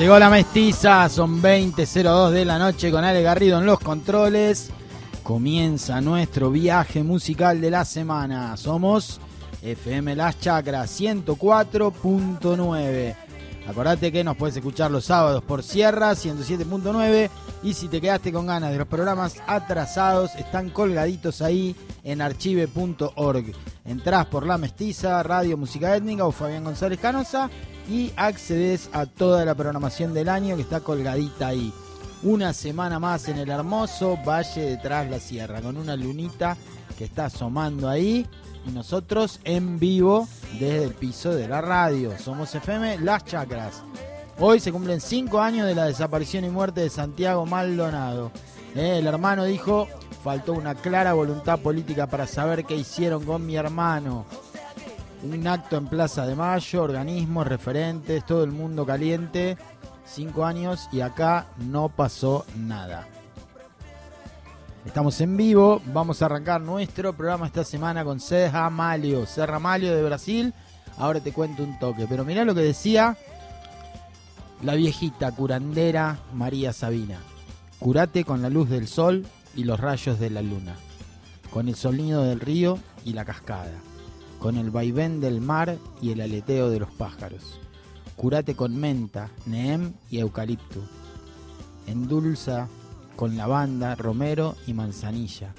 Llegó la mestiza, son 20.02 de la noche con Ale Garrido en los controles. Comienza nuestro viaje musical de la semana. Somos FM Las Chacras 104.9. Acordate que nos puedes escuchar los sábados por Sierra 107.9 y si te quedaste con ganas de los programas atrasados, están colgaditos ahí en archive.org. Entrás por La Mestiza, Radio Música Étnica o Fabián González Canosa y accedes a toda la programación del año que está colgadita ahí. Una semana más en el hermoso Valle de Tras la Sierra, con una lunita que está asomando ahí y nosotros en vivo desde el piso de la radio. Somos FM Las Chacras. Hoy se cumplen cinco años de la desaparición y muerte de Santiago Maldonado. Eh, el hermano dijo, faltó una clara voluntad política para saber qué hicieron con mi hermano. Un acto en Plaza de Mayo, organismos, referentes, todo el mundo caliente. Cinco años y acá no pasó nada. Estamos en vivo, vamos a arrancar nuestro programa esta semana con Serra Malio, Serra Malio de Brasil. Ahora te cuento un toque, pero mirá lo que decía la viejita curandera María Sabina. Curate con la luz del sol y los rayos de la luna, con el sonido del río y la cascada, con el vaivén del mar y el aleteo de los pájaros. Curate con menta, neem y eucalipto. Endulza con lavanda, romero y manzanilla.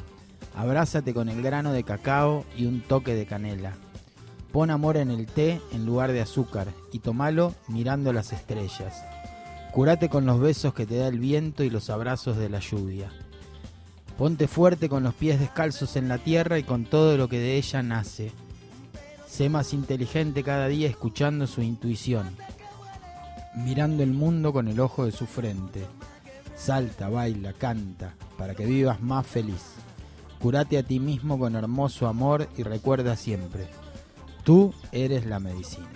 Abrázate con el grano de cacao y un toque de canela. Pon amor en el té en lugar de azúcar y tomalo mirando las estrellas. Curate con los besos que te da el viento y los abrazos de la lluvia. Ponte fuerte con los pies descalzos en la tierra y con todo lo que de ella nace. Sé más inteligente cada día escuchando su intuición, mirando el mundo con el ojo de su frente. Salta, baila, canta, para que vivas más feliz. Curate a ti mismo con hermoso amor y recuerda siempre, tú eres la medicina.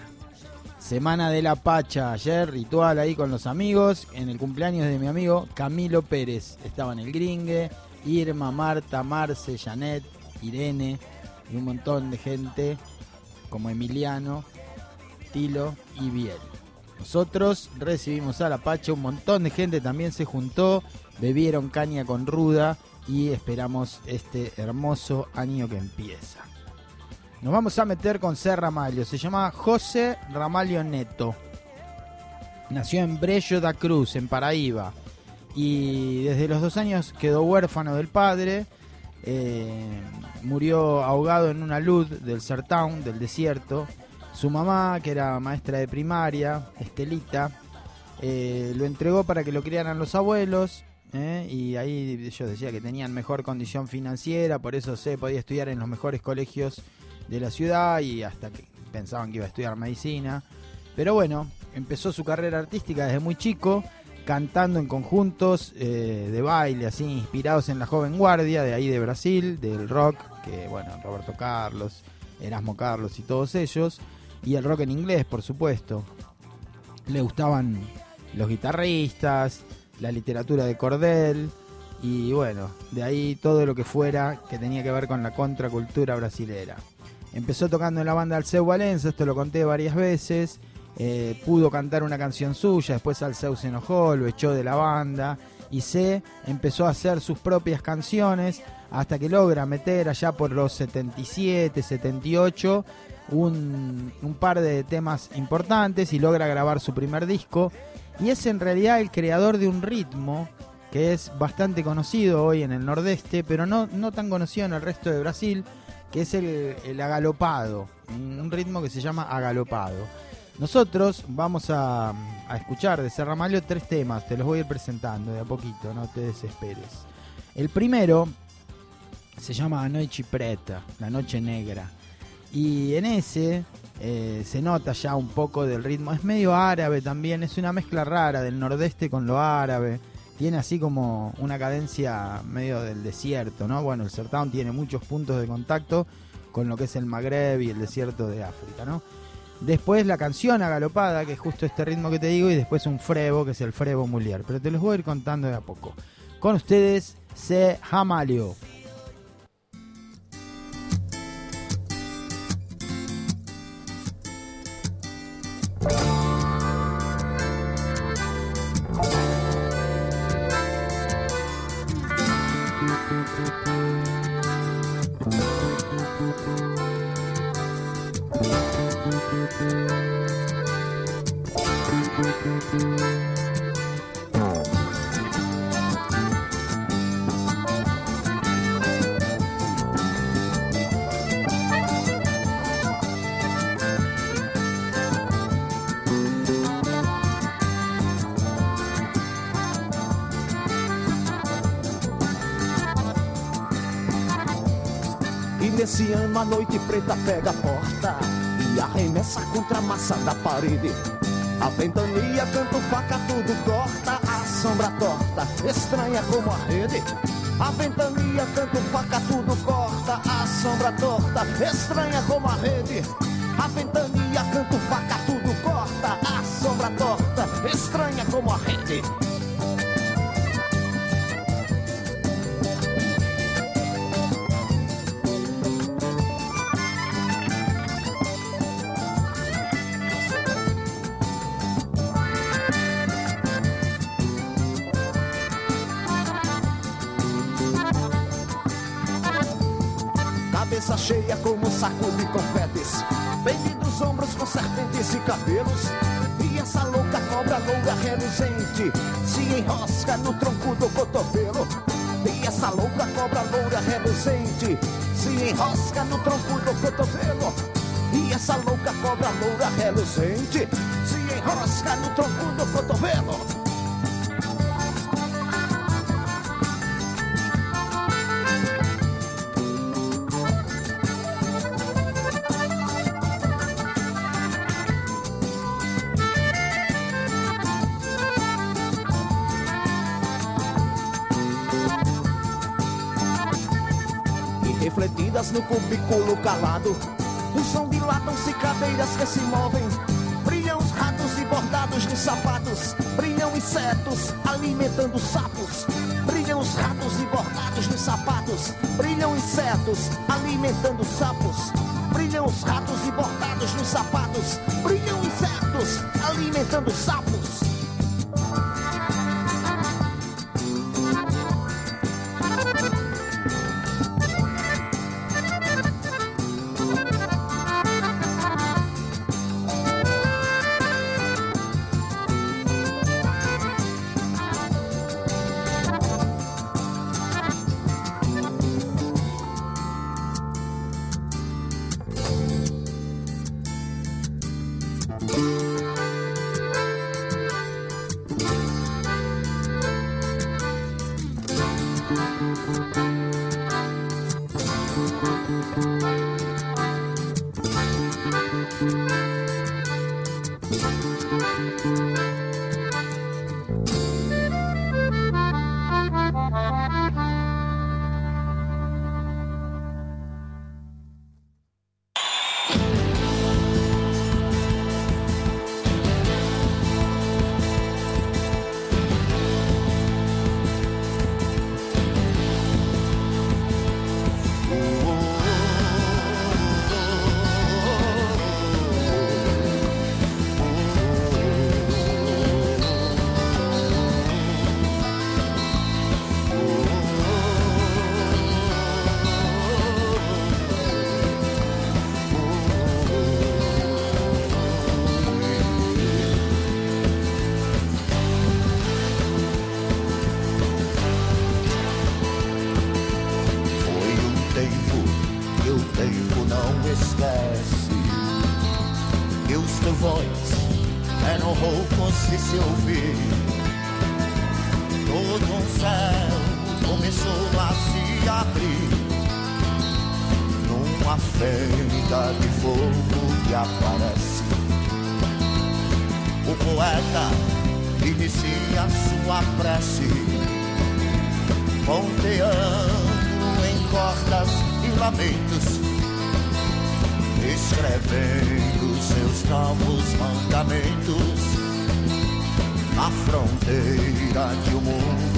Semana de la Pacha, ayer ritual ahí con los amigos, en el cumpleaños de mi amigo Camilo Pérez. Estaban el gringue, Irma, Marta, Marce, Janet, Irene y un montón de gente como Emiliano, Tilo y Biel. Nosotros recibimos a la Pacha, un montón de gente también se juntó, bebieron caña con ruda y esperamos este hermoso año que empieza. Nos vamos a meter con Ser Ramalho, se llama José Ramalho Neto. Nació en Brello da Cruz, en Paraíba, y desde los dos años quedó huérfano del padre. Eh, murió ahogado en una luz del Sertown, del desierto. Su mamá, que era maestra de primaria, Estelita, eh, lo entregó para que lo criaran los abuelos. eh, y ahí yo decía que tenían mejor condición financiera, por eso se podía estudiar en los mejores colegios de la ciudad y hasta que pensaban que iba a estudiar medicina. Pero bueno, empezó su carrera artística desde muy chico, cantando en conjuntos eh, de baile, así inspirados en la joven guardia de ahí de Brasil, del rock, que bueno, Roberto Carlos, Erasmo Carlos y todos ellos, y el rock en inglés, por supuesto. Le gustaban los guitarristas, la literatura de Cordel, y bueno, de ahí todo lo que fuera que tenía que ver con la contracultura brasilera. Empezó tocando en la banda Alceu Valenza, esto lo conté varias veces. Eh, pudo cantar una canción suya, después Alceu se enojó, lo echó de la banda y se empezó a hacer sus propias canciones hasta que logra meter allá por los 77, 78 un, un par de temas importantes y logra grabar su primer disco y es en realidad el creador de un ritmo que es bastante conocido hoy en el nordeste, pero no, no tan conocido en el resto de Brasil, que es el, el agalopado, un ritmo que se llama agalopado. Nosotros vamos a, escuchar de Serra Malio tres temas, te los voy a ir presentando de a poquito, no te desesperes. El primero se llama Noche Preta, La Noche Negra. Y en ese eh, se nota ya un poco del ritmo. Es medio árabe también, es una mezcla rara del nordeste con lo árabe. Tiene así como una cadencia medio del desierto, ¿no? Bueno, el Sertán tiene muchos puntos de contacto con lo que es el Magreb y el desierto de África, ¿no? Después la canción agalopada, que es justo este ritmo que te digo, y después un frevo, que es el frevo mulier. Pero te los voy a ir contando de a poco. Con ustedes, Se Jamalio. A noite preta pega a porta e arremessa contra a massa da parede. A ventania, canto, faca, tudo corta, a sombra torta, estranha como a rede. A ventania, canto, faca, tudo corta, a sombra torta, estranha como a rede. A ventania, canto, faca, tudo corta, a sombra torta, estranha como a rede. Cabeça cheia como saco de confetes. Bem dos ombros com serpentes e cabelos. E essa louca cobra loura reluzente se enrosca no tronco do cotovelo. E essa louca cobra loura reluzente se enrosca no tronco do cotovelo. E essa louca cobra loura reluzente se enrosca no tronco cubículo calado. O som de latões e cadeiras que se movem. Brilham os ratos e bordados de sapatos. Brilham insetos alimentando sapos. Brilham os ratos e bordados de sapatos. Brilham insetos alimentando sapos.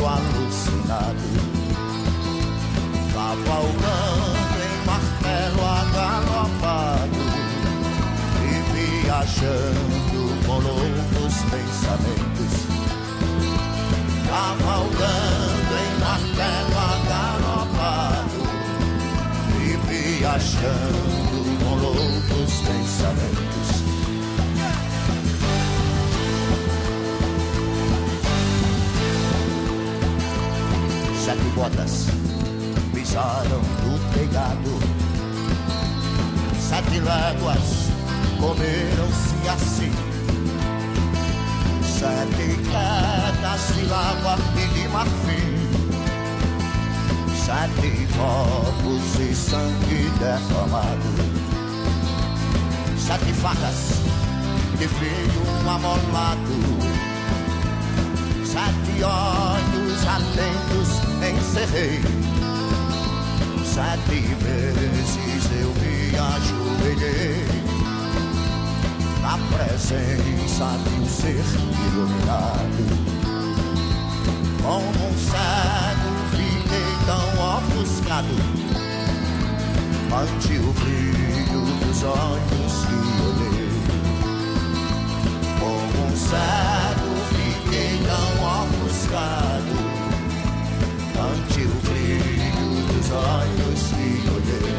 Alucinado, cavalgando em martelo agalopado e viajando com loucos pensamentos, cavalgando em martelo agalopado e viajando com loucos pensamentos. Sete botas pisaram no telhado. Sete léguas comeram-se assim. Sete quedas de lava e de marfim. Sete copos de sangue derramado. Sete facas de frio amolado sete olhos atentos encerrei. Sete vezes eu me ajoelhei na presença de um ser iluminado. Como um cego fiquei tão ofuscado ante o brilho dos olhos que olhei. Como um cego fiquei tão ofuscado ante o brilho dos olhos que olhei.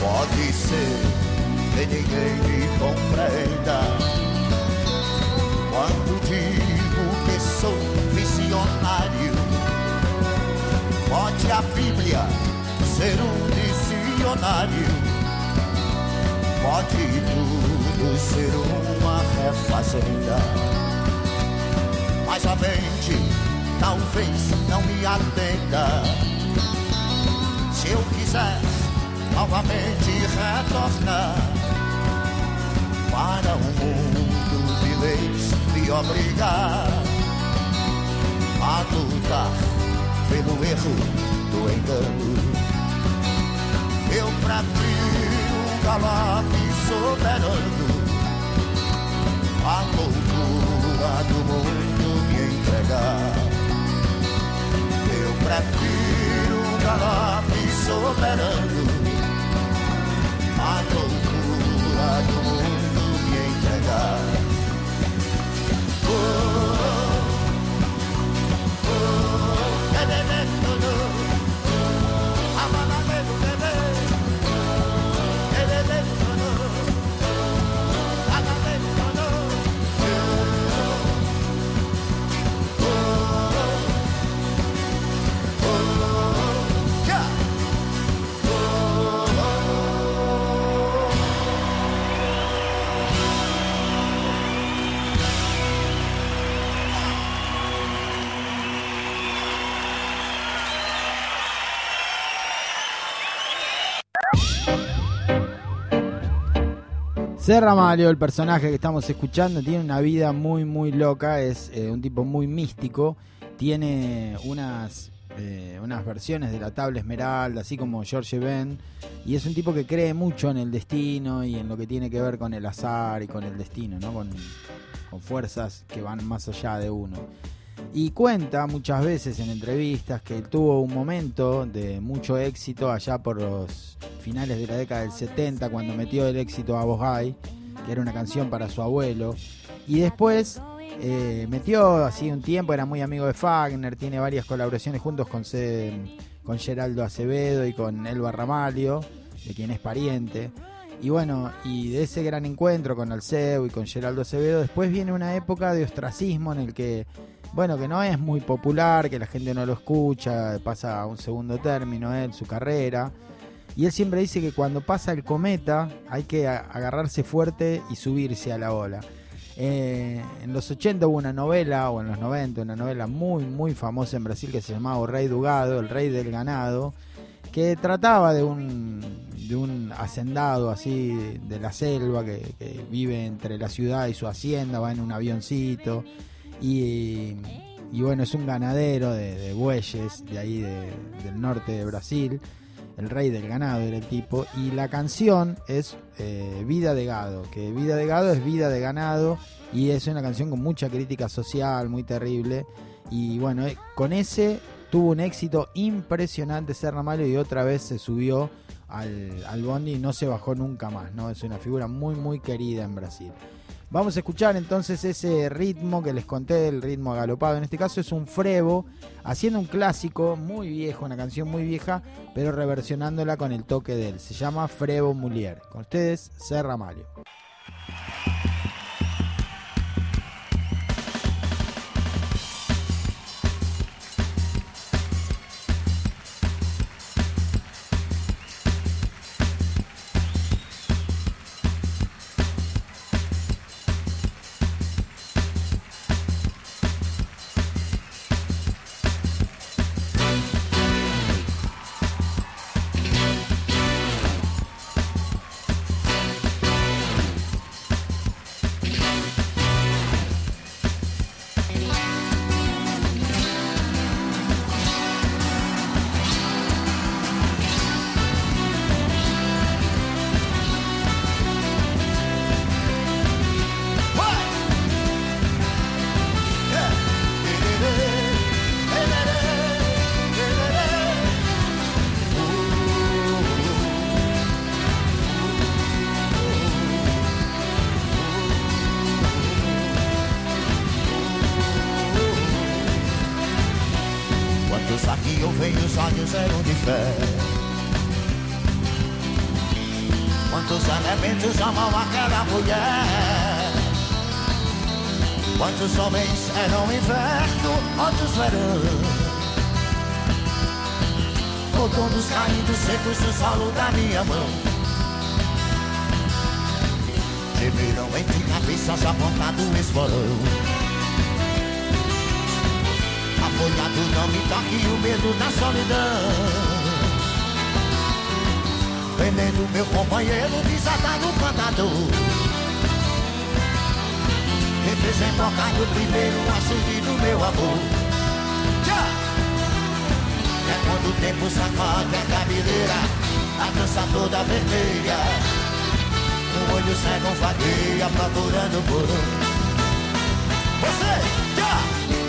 Pode ser que ninguém me compreenda quando digo que sou visionário. Pode a Bíblia ser um dicionário. Pode tudo ser uma refazenda. Mas a mente talvez não me atenda. Se eu quiser novamente retornar para um mundo de leis me obrigar a lutar pelo erro do engano. Eu prefiro um galope soberano, a loucura do mundo me entregar. Eu prefiro um galope soberano, a loucura do mundo me entregar. Serra Mario, el personaje que estamos escuchando, tiene una vida muy, muy loca. Es eh, un tipo muy místico. Tiene unas, eh, unas versiones de la tabla esmeralda, así como George Ben. Y es un tipo que cree mucho en el destino y en lo que tiene que ver con el azar y con el destino, ¿no? Con, con fuerzas que van más allá de uno. Y cuenta muchas veces en entrevistas que tuvo un momento de mucho éxito allá por los finales de la década del 70 cuando metió el éxito a Bohai, que era una canción para su abuelo. Y después eh, metió así un tiempo, era muy amigo de Fagner, tiene varias colaboraciones juntos con, C- con Geraldo Acevedo y con Elba Ramalio, de quien es pariente. Y bueno, y de ese gran encuentro con Alceu y con Geraldo Acevedo, después viene una época de ostracismo en el que, bueno, que no es muy popular, que la gente no lo escucha, pasa a un segundo término él, su carrera. Y él siempre dice que cuando pasa el cometa hay que agarrarse fuerte y subirse a la ola. Eh, en los 80 hubo una novela, o en los 90, una novela muy, muy famosa en Brasil que se llamaba O Rei do Gado, el rey del ganado, que trataba de un, de un hacendado así de la selva que vive entre la ciudad y su hacienda, va en un avioncito y, bueno, es un ganadero de, bueyes de ahí de- del norte de Brasil. El rey del ganado era el tipo. Y la canción es eh, Vida de Gado. Que Vida de Gado es vida de ganado. Y es una canción con mucha crítica social, muy terrible. Y bueno, eh, con ese tuvo un éxito impresionante Serra Malo y otra vez se subió al, al bondi y no se bajó nunca más. ¿no? Es una figura muy, muy querida en Brasil. Vamos a escuchar entonces ese ritmo que les conté, el ritmo agalopado. En este caso es un frevo, haciendo un clásico muy viejo, una canción muy vieja, pero reversionándola con el toque de él. Se llama Frevo Mulier. Con ustedes, Serra Malio. Representado primeiro açude do meu amor Tchau! É quando o tempo sacode a cabeleira A dança toda vermelha Um olho cego vagueia procurando por um Você! Tchau!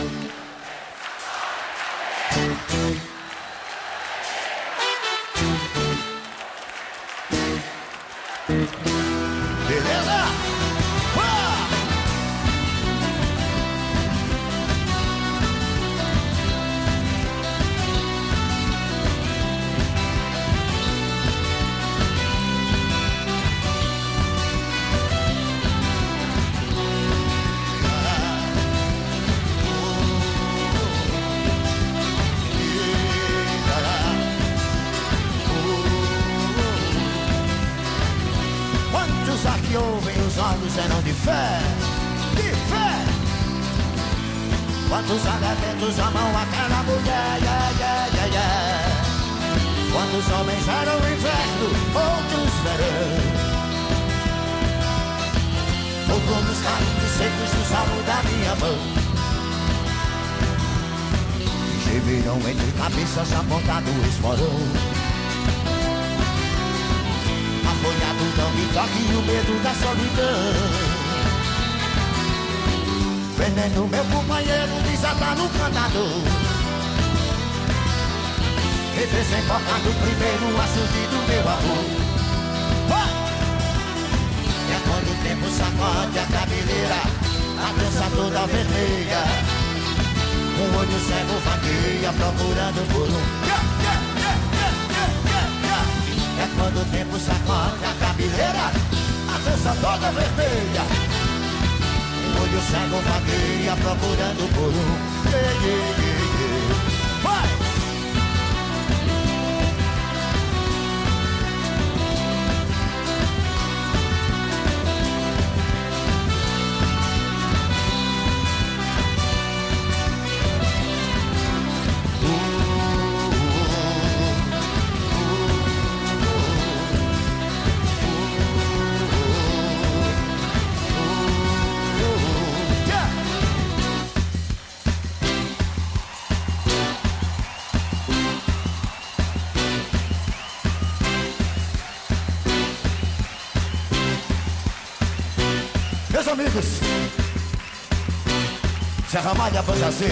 A Ramalha Banda Z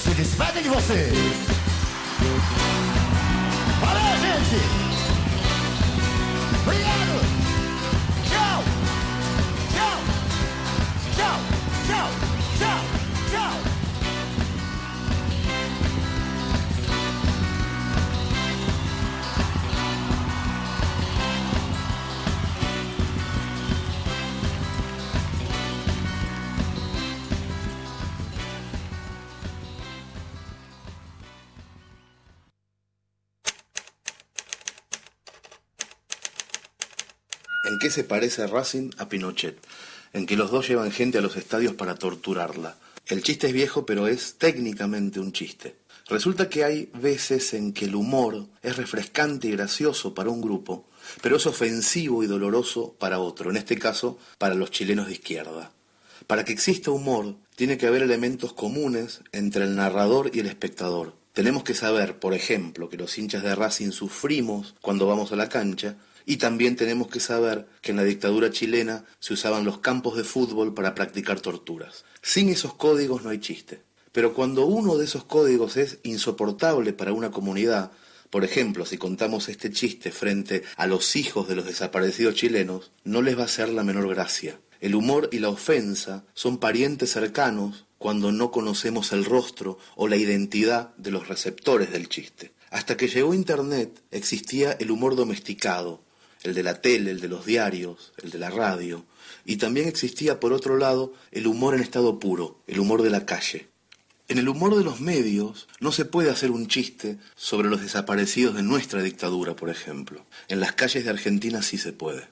se despede de você. Se parece Racing a Pinochet? En que los dos llevan gente a los estadios para torturarla. El chiste es viejo, pero es técnicamente un chiste. Resulta que hay veces en que el humor es refrescante y gracioso para un grupo, pero es ofensivo y doloroso para otro, en este caso para los chilenos de izquierda. Para que exista humor, tiene que haber elementos comunes entre el narrador y el espectador. Tenemos que saber, por ejemplo, que los hinchas de Racing sufrimos cuando vamos a la cancha, y también tenemos que saber que en la dictadura chilena se usaban los campos de fútbol para practicar torturas. Sin esos códigos no hay chiste. Pero cuando uno de esos códigos es insoportable para una comunidad, por ejemplo, si contamos este chiste frente a los hijos de los desaparecidos chilenos, no les va a ser la menor gracia. El humor y la ofensa son parientes cercanos cuando no conocemos el rostro o la identidad de los receptores del chiste. Hasta que llegó Internet existía el humor domesticado, el de la tele, el de los diarios, el de la radio, y también existía por otro lado el humor en estado puro, el humor de la calle. En el humor de los medios no se puede hacer un chiste sobre los desaparecidos de nuestra dictadura, por ejemplo. En las calles de Argentina sí se puede.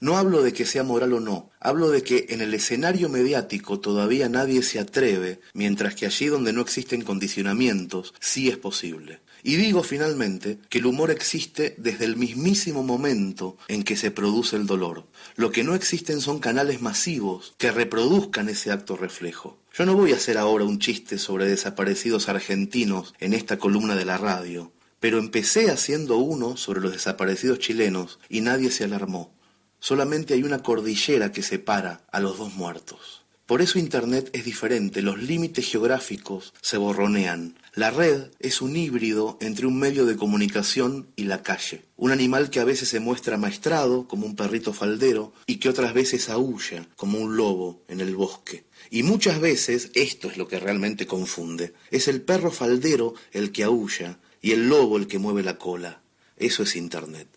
No hablo de que sea moral o no, hablo de que en el escenario mediático todavía nadie se atreve, mientras que allí donde no existen condicionamientos sí es posible. Y digo finalmente que el humor existe desde el mismísimo momento en que se produce el dolor. Lo que no existen son canales masivos que reproduzcan ese acto reflejo. Yo no voy a hacer ahora un chiste sobre desaparecidos argentinos en esta columna de la radio, pero empecé haciendo uno sobre los desaparecidos chilenos y nadie se alarmó. Solamente hay una cordillera que separa a los dos muertos. Por eso Internet es diferente, los límites geográficos se borronean. La red es un híbrido entre un medio de comunicación y la calle. Un animal que a veces se muestra maestrado, como un perrito faldero, y que otras veces aúlla, como un lobo en el bosque. Y muchas veces, esto es lo que realmente confunde, es el perro faldero el que aúlla y el lobo el que mueve la cola. Eso es Internet.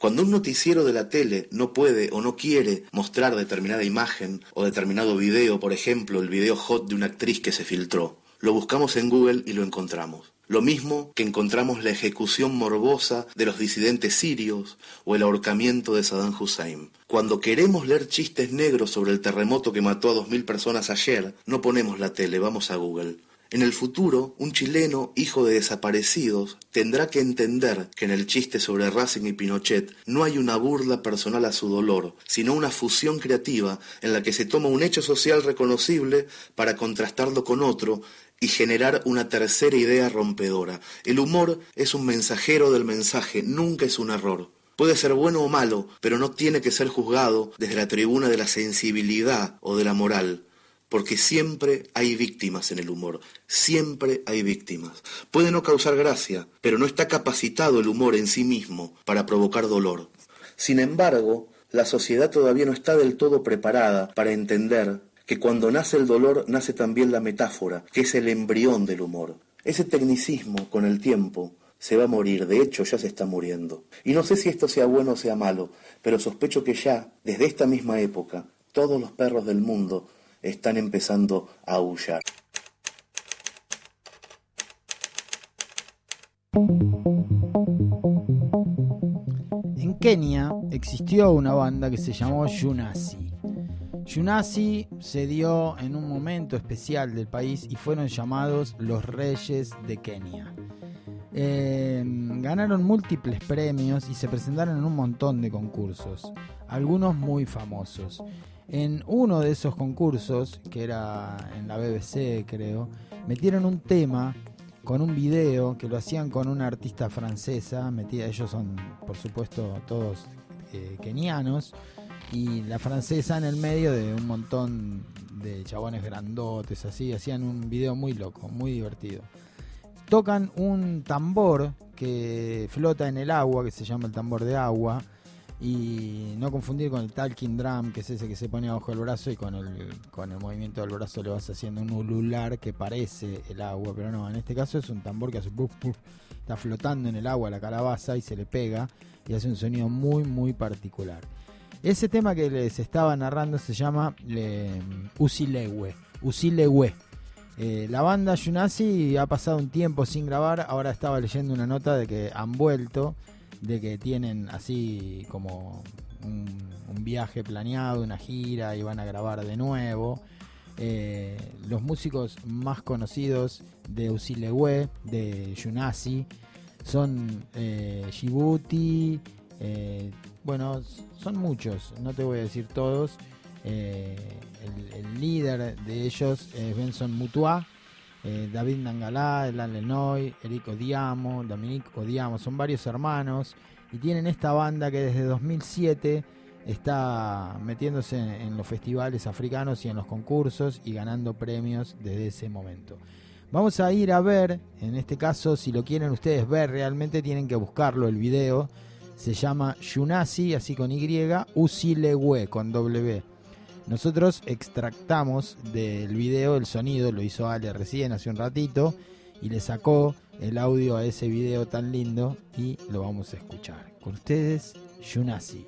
Cuando un noticiero de la tele no puede o no quiere mostrar determinada imagen o determinado video, por ejemplo, el video hot de una actriz que se filtró, lo buscamos en Google y lo encontramos. Lo mismo que encontramos la ejecución morbosa de los disidentes sirios o el ahorcamiento de Saddam Hussein. Cuando queremos leer chistes negros sobre el terremoto que mató a dos mil personas ayer, no ponemos la tele, vamos a Google. En el futuro, un chileno, hijo de desaparecidos, tendrá que entender que en el chiste sobre Racing y Pinochet no hay una burla personal a su dolor, sino una fusión creativa en la que se toma un hecho social reconocible para contrastarlo con otro y generar una tercera idea rompedora. El humor es un mensajero del mensaje, nunca es un error. Puede ser bueno o malo, pero no tiene que ser juzgado desde la tribuna de la sensibilidad o de la moral porque siempre hay víctimas en el humor, siempre hay víctimas. Puede no causar gracia, pero no está capacitado el humor en sí mismo para provocar dolor. Sin embargo, la sociedad todavía no está del todo preparada para entender que cuando nace el dolor nace también la metáfora, que es el embrión del humor. Ese tecnicismo, con el tiempo, se va a morir, de hecho ya se está muriendo. Y no sé si esto sea bueno o sea malo, pero sospecho que ya, desde esta misma época, todos los perros del mundo están empezando a aullar. En Kenia existió una banda que se llamó Yunasi. Yunasi se dio en un momento especial del país y fueron llamados los Reyes de Kenia. Eh, ganaron múltiples premios y se presentaron en un montón de concursos, algunos muy famosos. En uno de esos concursos, que era en la BBC creo, metieron un tema con un video que lo hacían con una artista francesa, metida, ellos son por supuesto todos eh, kenianos, y la francesa en el medio de un montón de chabones grandotes, así, hacían un video muy loco, muy divertido. Tocan un tambor que flota en el agua, que se llama el tambor de agua, y no confundir con el talking drum, que es ese que se pone abajo del brazo y con el, con el movimiento del brazo le vas haciendo un ulular que parece el agua, pero no, en este caso es un tambor que hace está flotando en el agua la calabaza y se le pega y hace un sonido muy, muy particular. Ese tema que les estaba narrando se llama eh, Usilewe. Usilewe. Eh, la banda Yunasi ha pasado un tiempo sin grabar, ahora estaba leyendo una nota de que han vuelto de que tienen así como un, viaje planeado, una gira y van a grabar de nuevo. Eh, los músicos más conocidos de Usilewe, de Yunasi, son eh, Djibouti, eh, bueno, son muchos, no te voy a decir todos. El, líder de ellos es Benson Mutua, eh, David Nangalá, Elan Lenoy, Eric Odiamo, Dominique Odiamo, son varios hermanos y tienen esta banda que desde 2007 está metiéndose en, los festivales africanos y en los concursos y ganando premios desde ese momento. Vamos a ir a ver, en este caso, si lo quieren ustedes ver, realmente tienen que buscarlo, el video. Se llama Yunasi, así con Y, Usilewe, con W. Nosotros extractamos del video el sonido, lo hizo Ale recién hace un ratito, y le sacó el audio a ese video tan lindo y lo vamos a escuchar. Con ustedes, Yunasi.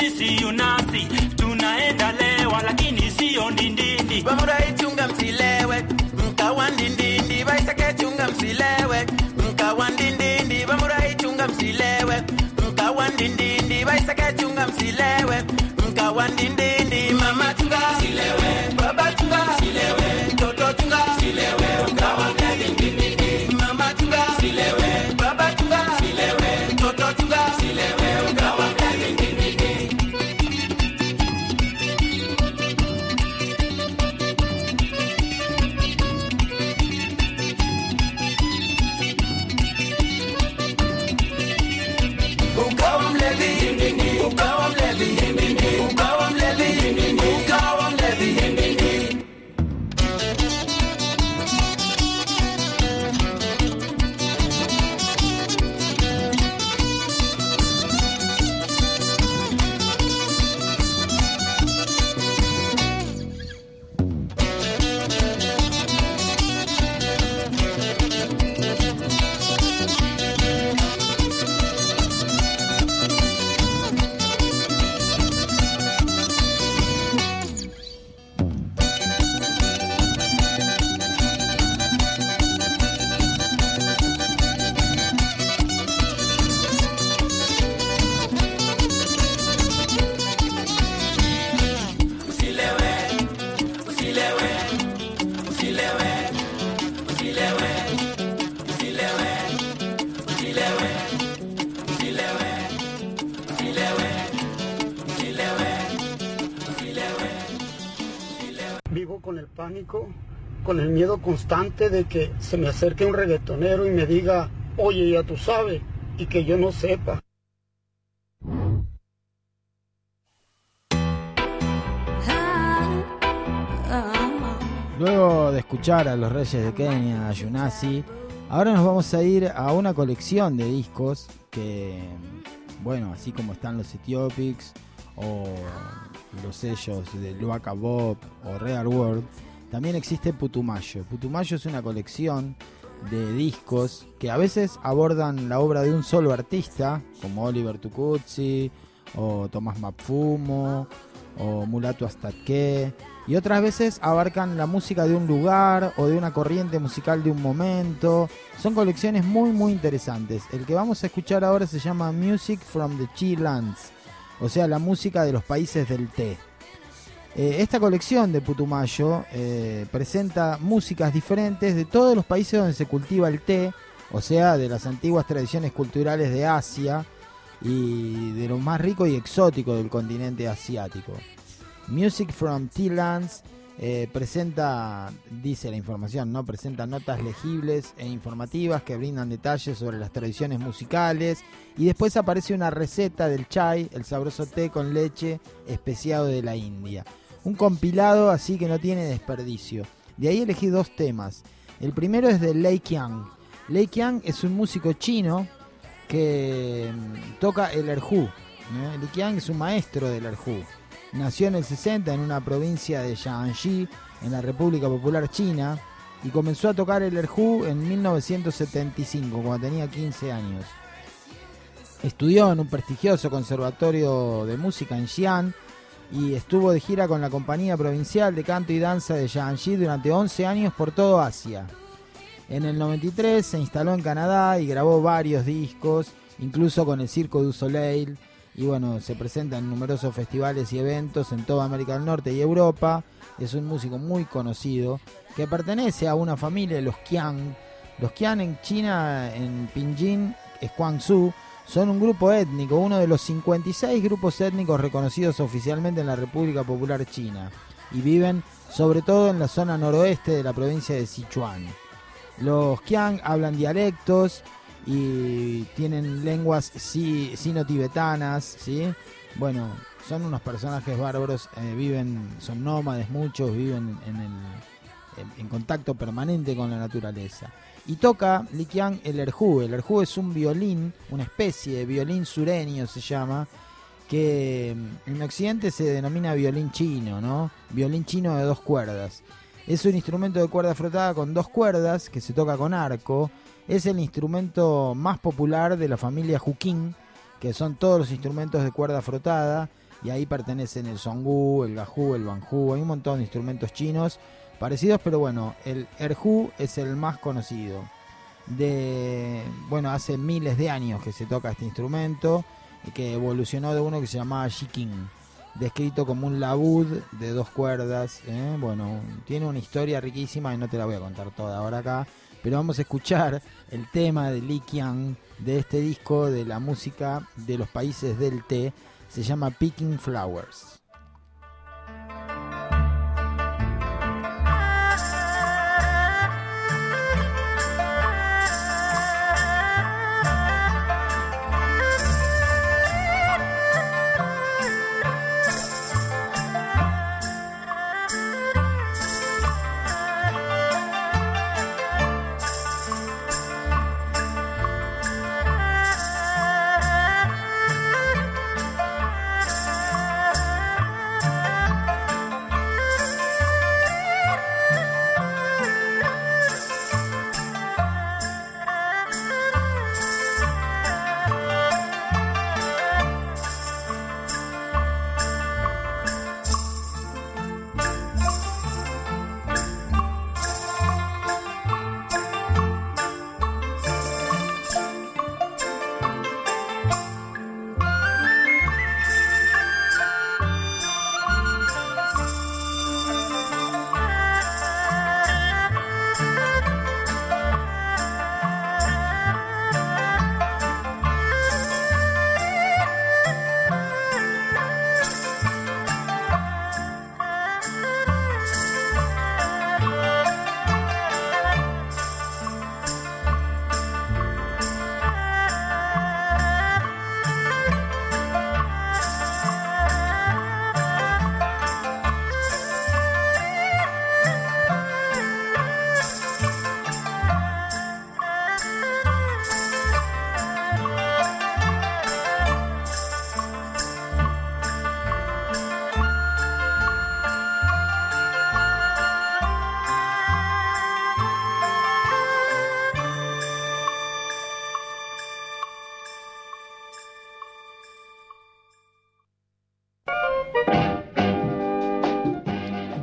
sisi unasi. Tunaenda lewa, lakini sio ndindindi. Bamurai chunga msilewe mkawa ndindindi, baisake chunga msilewe mkawa ndindindi, bamurai chunga msilewe mkawa ndindindi, baisake chunga msilewe mkawa ndindindi. Mama chunga msilewe, baba chunga msilewe, mtoto chunga msilewe. Constante de que se me acerque un reggaetonero y me diga, oye, ya tú sabes, y que yo no sepa. Luego de escuchar a los Reyes de Kenia, a Yunasi, ahora nos vamos a ir a una colección de discos que, bueno, así como están los Ethiopics o los sellos de Luaka Bob o Real World, también existe Putumayo. Putumayo es una colección de discos que a veces abordan la obra de un solo artista, como Oliver Tukutsi o Tomás Mapfumo o Mulato Astatke, y otras veces abarcan la música de un lugar o de una corriente musical de un momento. Son colecciones muy muy interesantes. El que vamos a escuchar ahora se llama Music from the Chilands, o sea, la música de los países del té. Eh, esta colección de Putumayo eh, presenta músicas diferentes de todos los países donde se cultiva el té, o sea, de las antiguas tradiciones culturales de Asia y de lo más rico y exótico del continente asiático. Music from T-Lands eh, presenta, dice la información, ¿no? Presenta notas legibles e informativas que brindan detalles sobre las tradiciones musicales. Y después aparece una receta del chai, el sabroso té con leche especiado de la India. Un compilado así que no tiene desperdicio. De ahí elegí dos temas. El primero es de Lei Qiang. Lei Qiang es un músico chino que mm, toca el erhu. Lei Qiang es un maestro del erhu. Nació en el 60 en una provincia de Jiangxi, en la República Popular China, y comenzó a tocar el erhu en 1975, cuando tenía 15 años. Estudió en un prestigioso conservatorio de música en Xi'an y estuvo de gira con la Compañía Provincial de Canto y Danza de Jiangxi durante 11 años por todo Asia. En el 93 se instaló en Canadá y grabó varios discos, incluso con el Circo du Soleil, y bueno, se presenta en numerosos festivales y eventos en toda América del Norte y Europa. Es un músico muy conocido que pertenece a una familia de los Qiang. Los Qiang en China, en Pinyin, es Guangzhou, son un grupo étnico, uno de los 56 grupos étnicos reconocidos oficialmente en la República Popular China y viven sobre todo en la zona noroeste de la provincia de Sichuan. Los Qiang hablan dialectos y tienen lenguas sino-tibetanas, ¿sí? Bueno, son unos personajes bárbaros, eh, viven, son nómades muchos, viven en, el, en, contacto permanente con la naturaleza. Y toca Likiang el erhu. El erhu es un violín, una especie de violín sureño se llama, que mm, en Occidente se denomina violín chino, ¿no? Violín chino de dos cuerdas. Es un instrumento de cuerda frotada con dos cuerdas que se toca con arco es el instrumento más popular de la familia Jukin, que son todos los instrumentos de cuerda frotada, y ahí pertenecen el Songu, el Gahu, el Banju, hay un montón de instrumentos chinos parecidos, pero bueno, el Erhu es el más conocido. De, bueno, hace miles de años que se toca este instrumento, y que evolucionó de uno que se llamaba Shikin, descrito como un labud de dos cuerdas. ¿eh? Bueno, tiene una historia riquísima y no te la voy a contar toda ahora acá, pero vamos a escuchar el tema de Li Qiang de este disco de la música de los países del té, se llama Picking Flowers.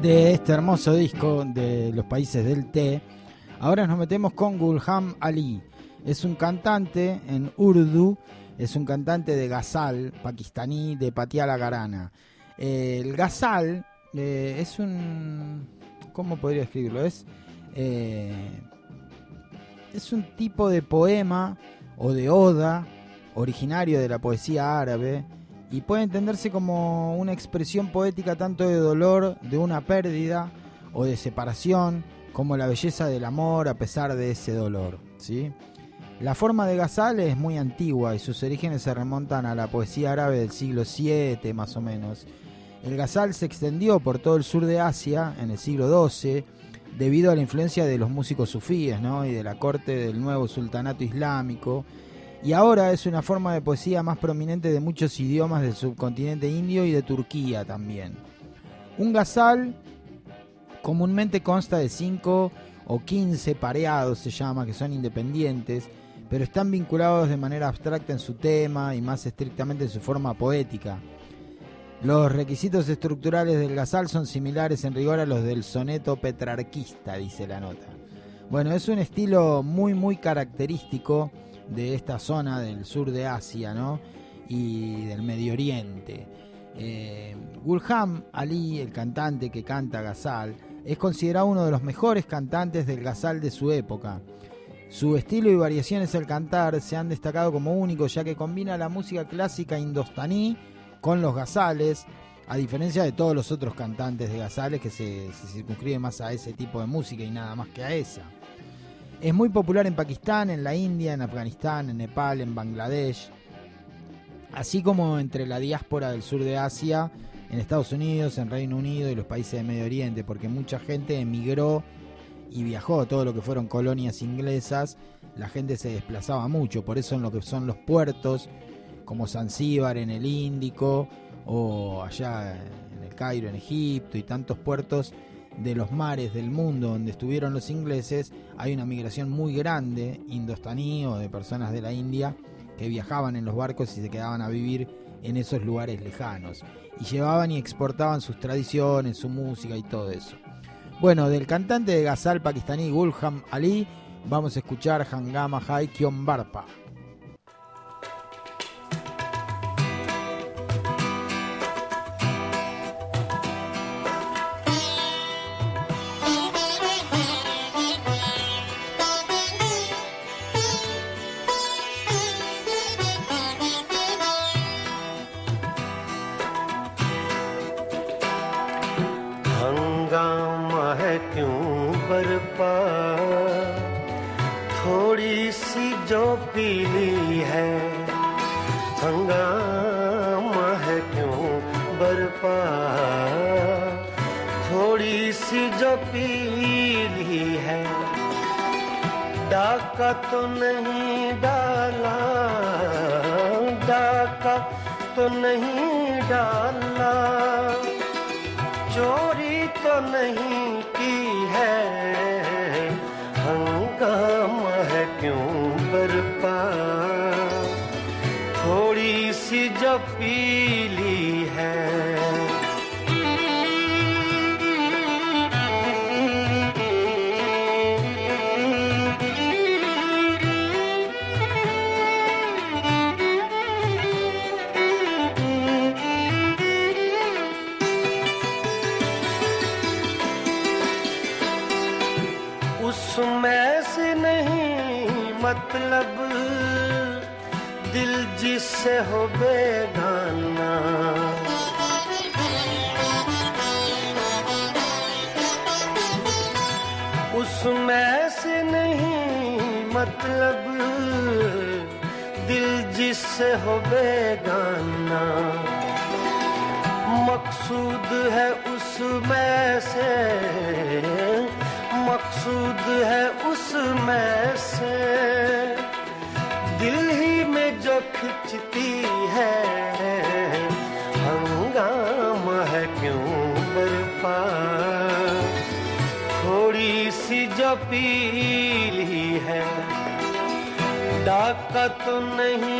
De este hermoso disco de los países del té, ahora nos metemos con Gulham Ali. Es un cantante en urdu, es un cantante de ghazal pakistaní de Patiala Garana. Eh, el ghazal eh, es un... ¿Cómo podría escribirlo? Es, eh, es un tipo de poema o de oda originario de la poesía árabe y puede entenderse como una expresión poética tanto de dolor, de una pérdida o de separación, como la belleza del amor a pesar de ese dolor. ¿sí? La forma de Ghazal es muy antigua y sus orígenes se remontan a la poesía árabe del siglo VII más o menos. El Ghazal se extendió por todo el sur de Asia en el siglo XII debido a la influencia de los músicos sufíes ¿no? y de la corte del nuevo sultanato islámico y ahora es una forma de poesía más prominente de muchos idiomas del subcontinente indio y de Turquía también. Un gazal comúnmente consta de 5 o 15 pareados, se llama, que son independientes, pero están vinculados de manera abstracta en su tema y más estrictamente en su forma poética. Los requisitos estructurales del gazal son similares en rigor a los del soneto petrarquista, dice la nota. Bueno, es un estilo muy muy característico de esta zona del sur de Asia ¿no? y del Medio Oriente. Eh, Gulham Ali, el cantante que canta Ghazal, es considerado uno de los mejores cantantes del Ghazal de su época. Su estilo y variaciones al cantar se han destacado como únicos ya que combina la música clásica indostaní con los ghazales, a diferencia de todos los otros cantantes de ghazales que se, se más a ese tipo de música y nada más que a esa. Es muy popular en Pakistán, en la India, en Afganistán, en Nepal, en Bangladesh, así como entre la diáspora del sur de Asia, en Estados Unidos, en Reino Unido y los países de Medio Oriente, porque mucha gente emigró y viajó, todo lo que fueron colonias inglesas, la gente se desplazaba mucho, por eso en lo que son los puertos, como Zanzíbar en el Índico, o allá en el Cairo, en Egipto, y tantos puertos de los mares del mundo donde estuvieron los ingleses, hay una migración muy grande, indostaní o de personas de la India, que viajaban en los barcos y se quedaban a vivir en esos lugares lejanos. Y llevaban y exportaban sus tradiciones, su música y todo eso. Bueno, del cantante de Ghazal pakistaní Gulham Ali, vamos a escuchar Hangama Hai Kion Barpa. तो नहीं डाला, डाका तो नहीं डाला। चोरी तो नहीं की है, हंगामा है क्यों बरपा। थोड़ी सी जो पीली मतलब दिल जिससे हो बेगाना। उसमें से नहीं मतलब दिल जिससे हो बेगाना। मकसूद है उसमें से तब्दील ही है। डाका तो नहीं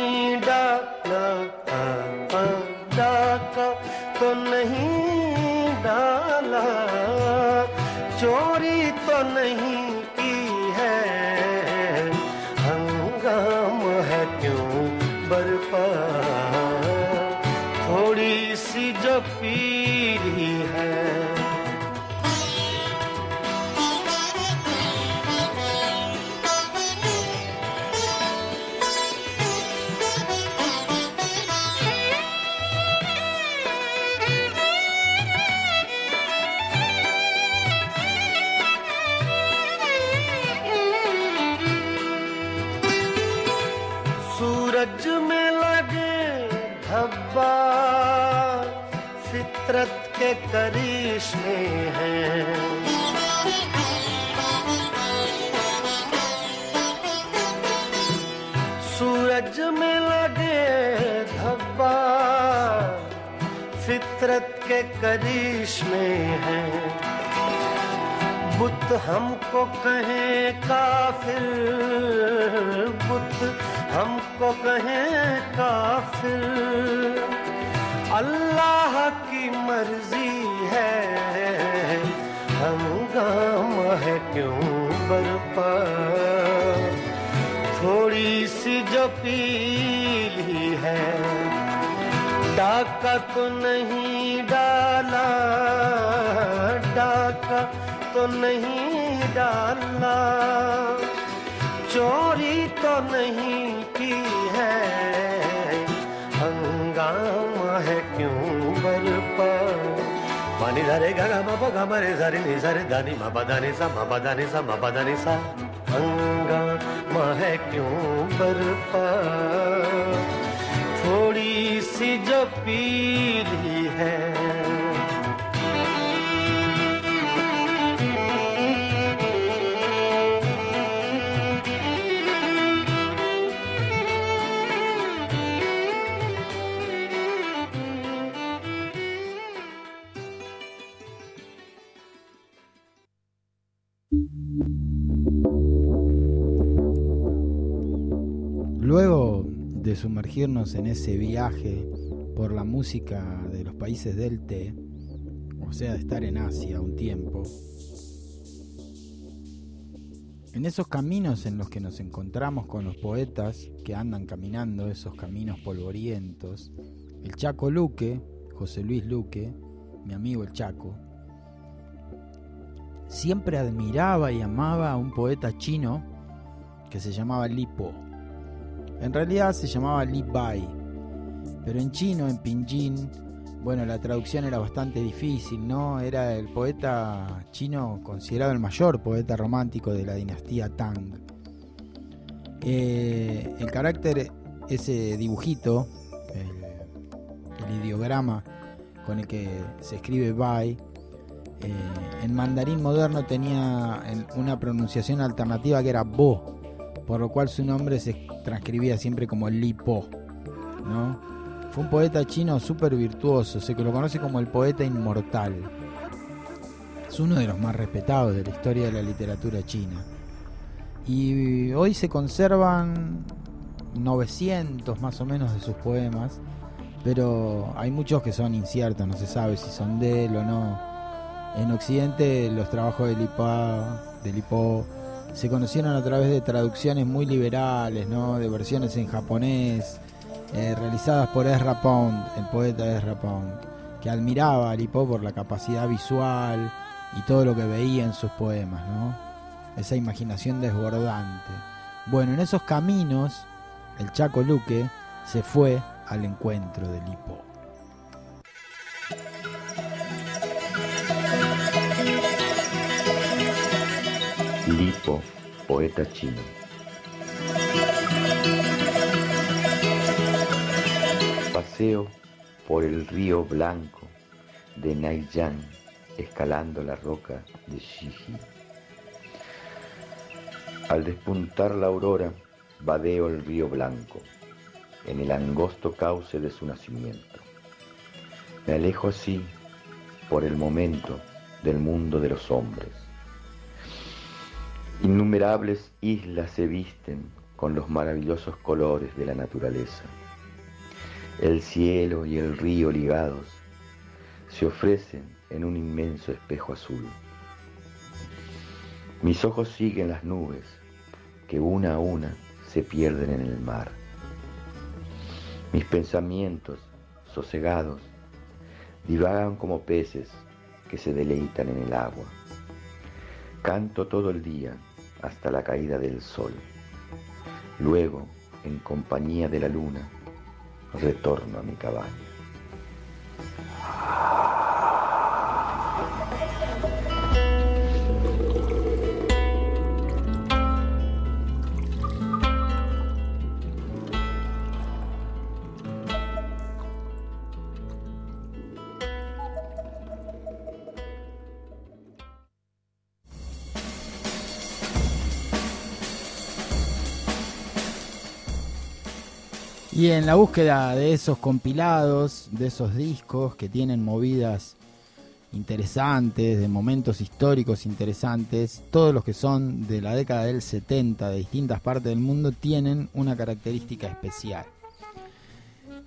करिश्मे हैं। बुत हमको कहे काफिर, बुत हमको कहे काफिर। अल्लाह की मर्ज़ी है, हंगामा है क्यों बरपा? थोड़ी सी जो पीली है डाका तो नहीं डाला, डाका तो नहीं डाला। चोरी तो नहीं की है, हंगामा है क्यों बरपा? पानी धरे गा मा गा मा रे धरे नि धरे दानी मा बा दानी सा मा बा दानी सा मा बा दानी सा। हंगामा है क्यों बरपा? सी जो पीली है। Luego de sumergirnos en ese viaje por la música de los países del té, o sea, de estar en Asia un tiempo, en esos caminos en los que nos encontramos con los poetas que andan caminando esos caminos polvorientos, el Chaco Luque, José Luis Luque, mi amigo el Chaco, siempre admiraba y amaba a un poeta chino que se llamaba Li Po. En realidad se llamaba Li Bai, pero en chino, en pinyin, bueno, la traducción era bastante difícil, ¿no? Era el poeta chino considerado el mayor poeta romántico de la dinastía Tang. Eh, el carácter, ese dibujito, el, ideograma con el que se escribe Bai, eh, en mandarín moderno tenía una pronunciación alternativa que era Bo, por lo cual su nombre se transcribía siempre como Li Po, ¿no? Fue un poeta chino súper virtuoso, se lo conoce como el poeta inmortal. Es uno de los más respetados de la historia de la literatura china. Y hoy se conservan 900 más o menos de sus poemas, pero hay muchos que son inciertos, no se sabe si son de él o no. En Occidente los trabajos de Lipa, de Lipo se conocieron a través de traducciones muy liberales, ¿no? de versiones en japonés, eh, realizadas por Ezra Pound, el poeta Ezra Pound, que admiraba a Lipo por la capacidad visual y todo lo que veía en sus poemas, esa imaginación desbordante. Bueno, en esos caminos, el Chaco Luque se fue al encuentro de Lipo. Lipo, poeta chino. Paseo por el río blanco de Naiyan, escalando la roca de Shiji. Al despuntar la aurora, vadeo el río blanco, en el angosto cauce de su nacimiento. Me alejo así, por el momento, del mundo de los hombres. Innumerables islas se visten con los maravillosos colores de la naturaleza. El cielo y el río ligados se ofrecen en un inmenso espejo azul. Mis ojos siguen las nubes que una a una se pierden en el mar. Mis pensamientos, sosegados, divagan como peces que se deleitan en el agua. Canto todo el día hasta la caída del sol. Luego, en compañía de la luna, retorno a mi cabaña. Y en la búsqueda de esos compilados, de esos discos que tienen movidas interesantes, de momentos históricos interesantes, todos los que son de la década del 70 de distintas partes del mundo tienen una característica especial.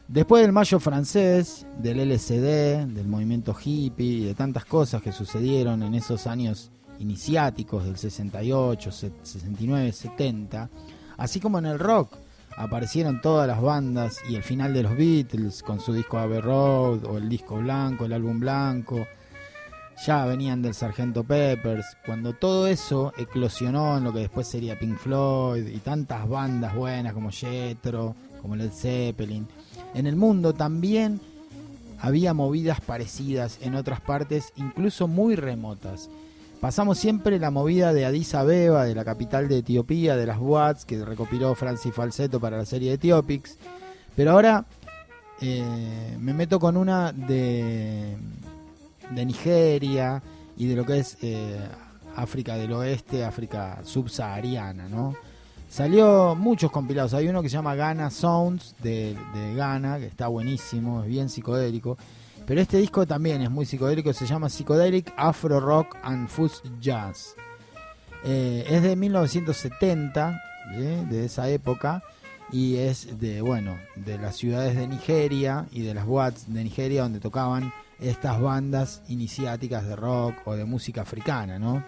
Después del Mayo francés, del LCD, del movimiento hippie y de tantas cosas que sucedieron en esos años iniciáticos del 68, 69, 70, así como en el rock, aparecieron todas las bandas y el final de los Beatles con su disco Abbey Road o el disco blanco, el álbum blanco, ya venían del Sargento Peppers, cuando todo eso eclosionó en lo que después sería Pink Floyd y tantas bandas buenas como Jethro, como Led Zeppelin. En el mundo también había movidas parecidas en otras partes, incluso muy remotas. Pasamos siempre la movida de Addis Abeba, de la capital de Etiopía, de las Watts, que recopiló Francis Falsetto para la serie Etiopics. Pero ahora eh, me meto con una de, de Nigeria y de lo que es eh, África del Oeste, África subsahariana, ¿no? Salió muchos compilados. Hay uno que se llama Ghana Sounds de, de Ghana, que está buenísimo, es bien psicodélico. Pero este disco también es muy psicodélico, se llama Psychedelic Afro Rock and Fuzz Jazz. Eh, es de 1970, de esa época, y es de, bueno, de las ciudades de Nigeria y de las Watts de Nigeria donde tocaban estas bandas iniciáticas de rock o de música africana, ¿no?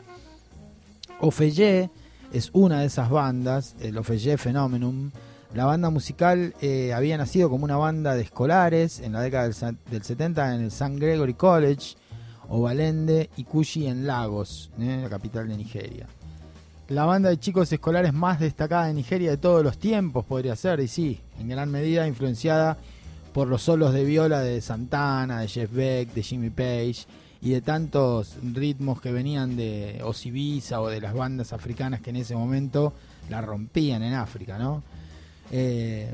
Ofeye es una de esas bandas, el Ofeye Phenomenon, la banda musical eh, había nacido como una banda de escolares en la década del, 70 en el St. Gregory College, Ovalende y Kushi en Lagos, ¿eh? la capital de Nigeria. La banda de chicos escolares más destacada de Nigeria de todos los tiempos podría ser, y sí, en gran medida influenciada por los solos de viola de Santana, de Jeff Beck, de Jimmy Page y de tantos ritmos que venían de Osibisa o de las bandas africanas que en ese momento la rompían en África, ¿no? Eh,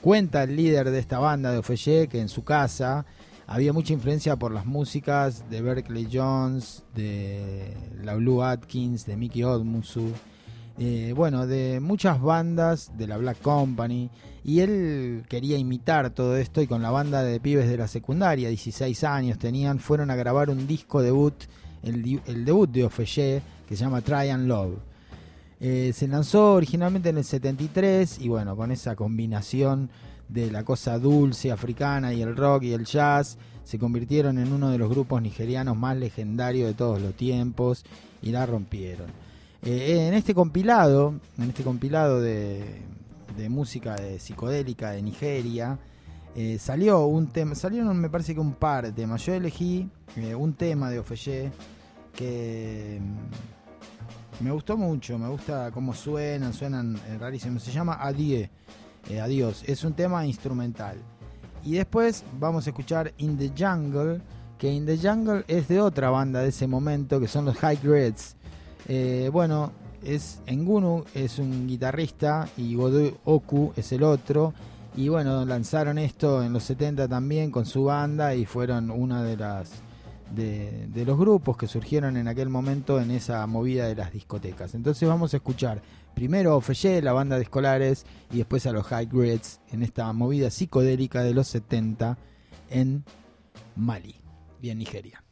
cuenta el líder de esta banda de Ofeye que en su casa había mucha influencia por las músicas de Berkeley Jones, de la Blue Atkins, de Mickey Odmusu, eh, bueno, de muchas bandas de la Black Company. Y él quería imitar todo esto y con la banda de pibes de la secundaria, 16 años tenían, fueron a grabar un disco debut, el, debut de Ofeye, que se llama Try and Love. Eh, se lanzó originalmente en el 73 y bueno, con esa combinación de la cosa dulce africana y el rock y el jazz, se convirtieron en uno de los grupos nigerianos más legendarios de todos los tiempos y la rompieron. Eh, en este compilado, en este compilado de, música de psicodélica de Nigeria, eh, salió un tema, salieron me parece que un par de temas. Yo elegí un tema de Ofeye que me gustó mucho, me gusta cómo suenan, suenan eh, rarísimos. Se llama Adie, eh, Adiós. Es un tema instrumental. Y después vamos a escuchar In the Jungle, que In the Jungle es de otra banda de ese momento, que son los High Grades. Eh, bueno, es Engunu es un guitarrista y Godu Oku es el otro. Y bueno, lanzaron esto en los 70 también con su banda y fueron una de las de, los grupos que surgieron en aquel momento en esa movida de las discotecas. Entonces vamos a escuchar primero Ofeye, la banda de escolares, y después a los High Grids en esta movida psicodélica de los 70 en Mali, bien Nigeria.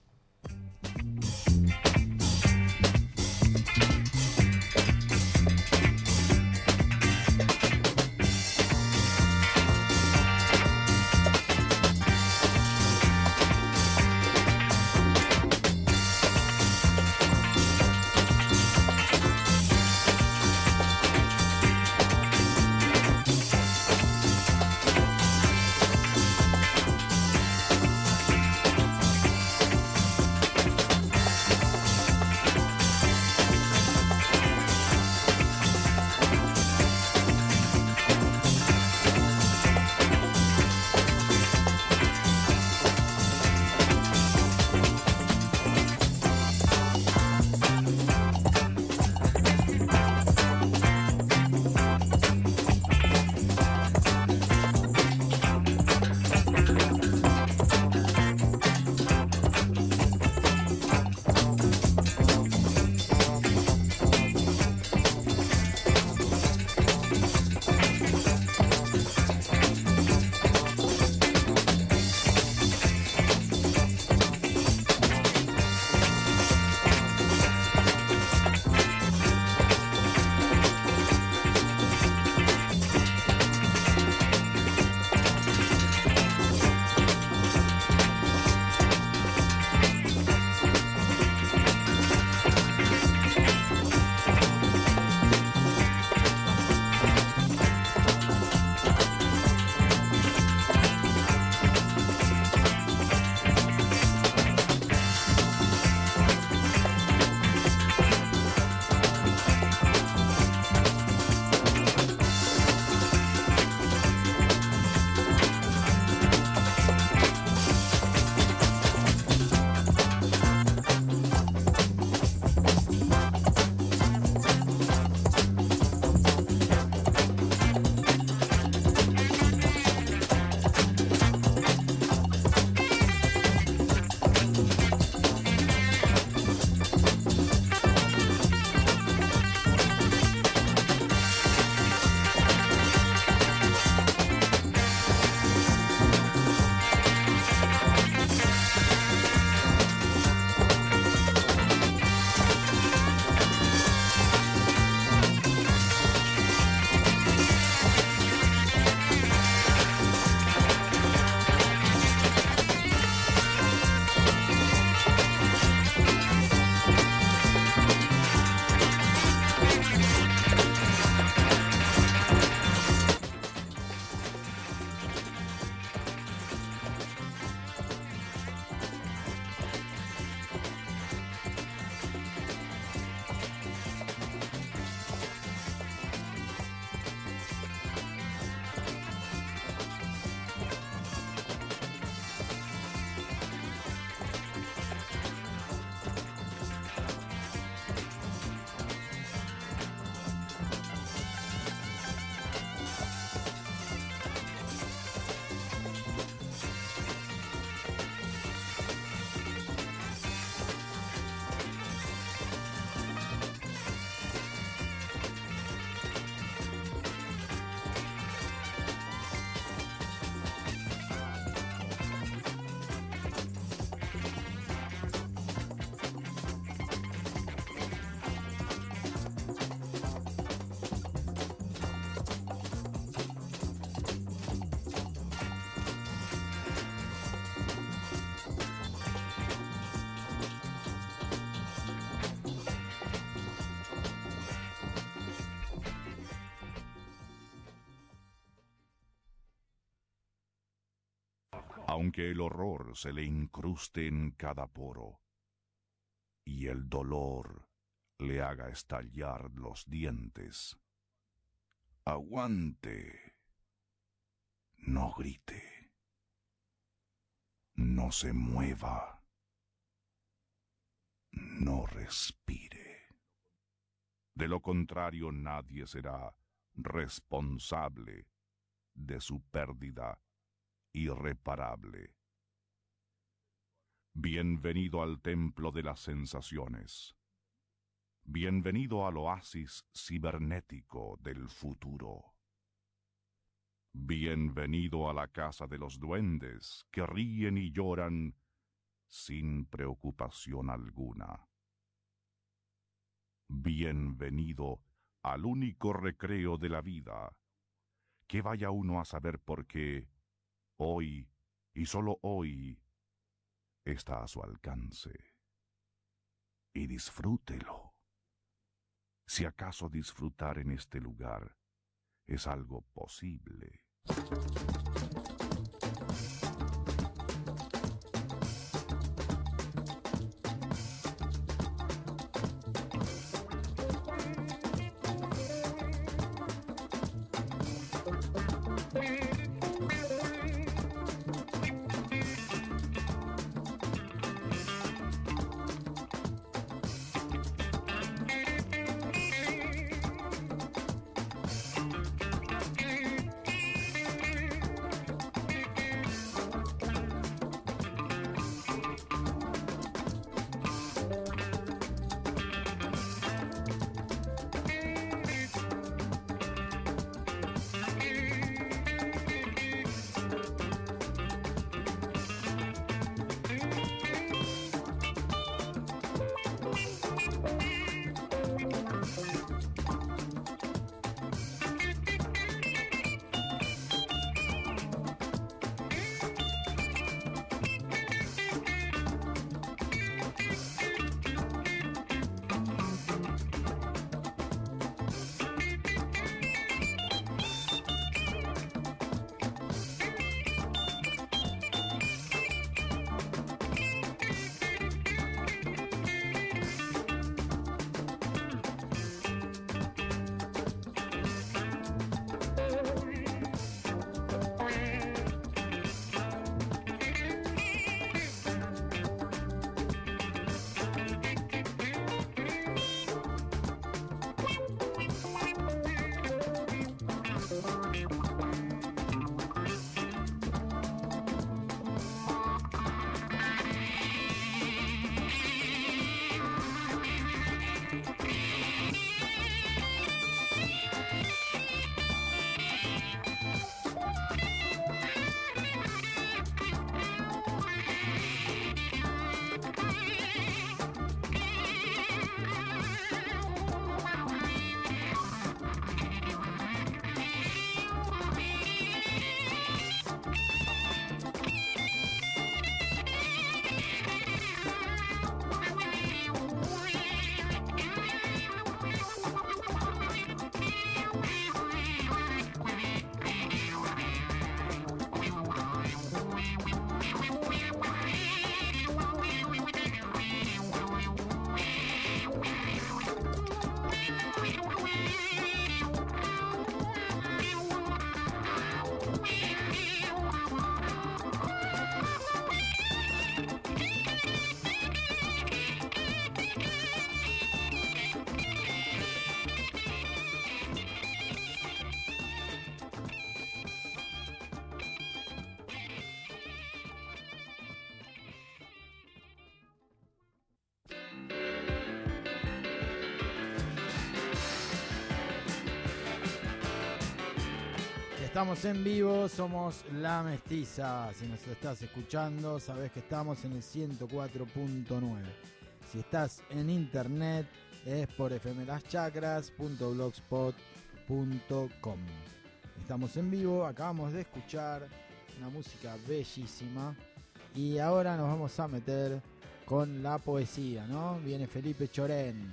Aunque el horror se le incruste en cada poro y el dolor le haga estallar los dientes. Aguante. No grite. No se mueva. No respire. De lo contrario nadie será responsable de su pérdida irreparable. Bienvenido al templo de las sensaciones. Bienvenido al oasis cibernético del futuro. Bienvenido a la casa de los duendes que ríen y lloran sin preocupación alguna. Bienvenido al único recreo de la vida, que vaya uno a saber por qué, hoy y sólo hoy, está a su alcance. Y disfrútelo. Si acaso disfrutar en este lugar es algo posible. Estamos en vivo, somos La Mestiza. Si nos estás escuchando, sabes que estamos en el 104.9. Si estás en internet, es por efemeraschakras.blogspot.com. Estamos en vivo, acabamos de escuchar una música bellísima. Y ahora nos vamos a meter con la poesía, ¿no? Viene Felipe Chorén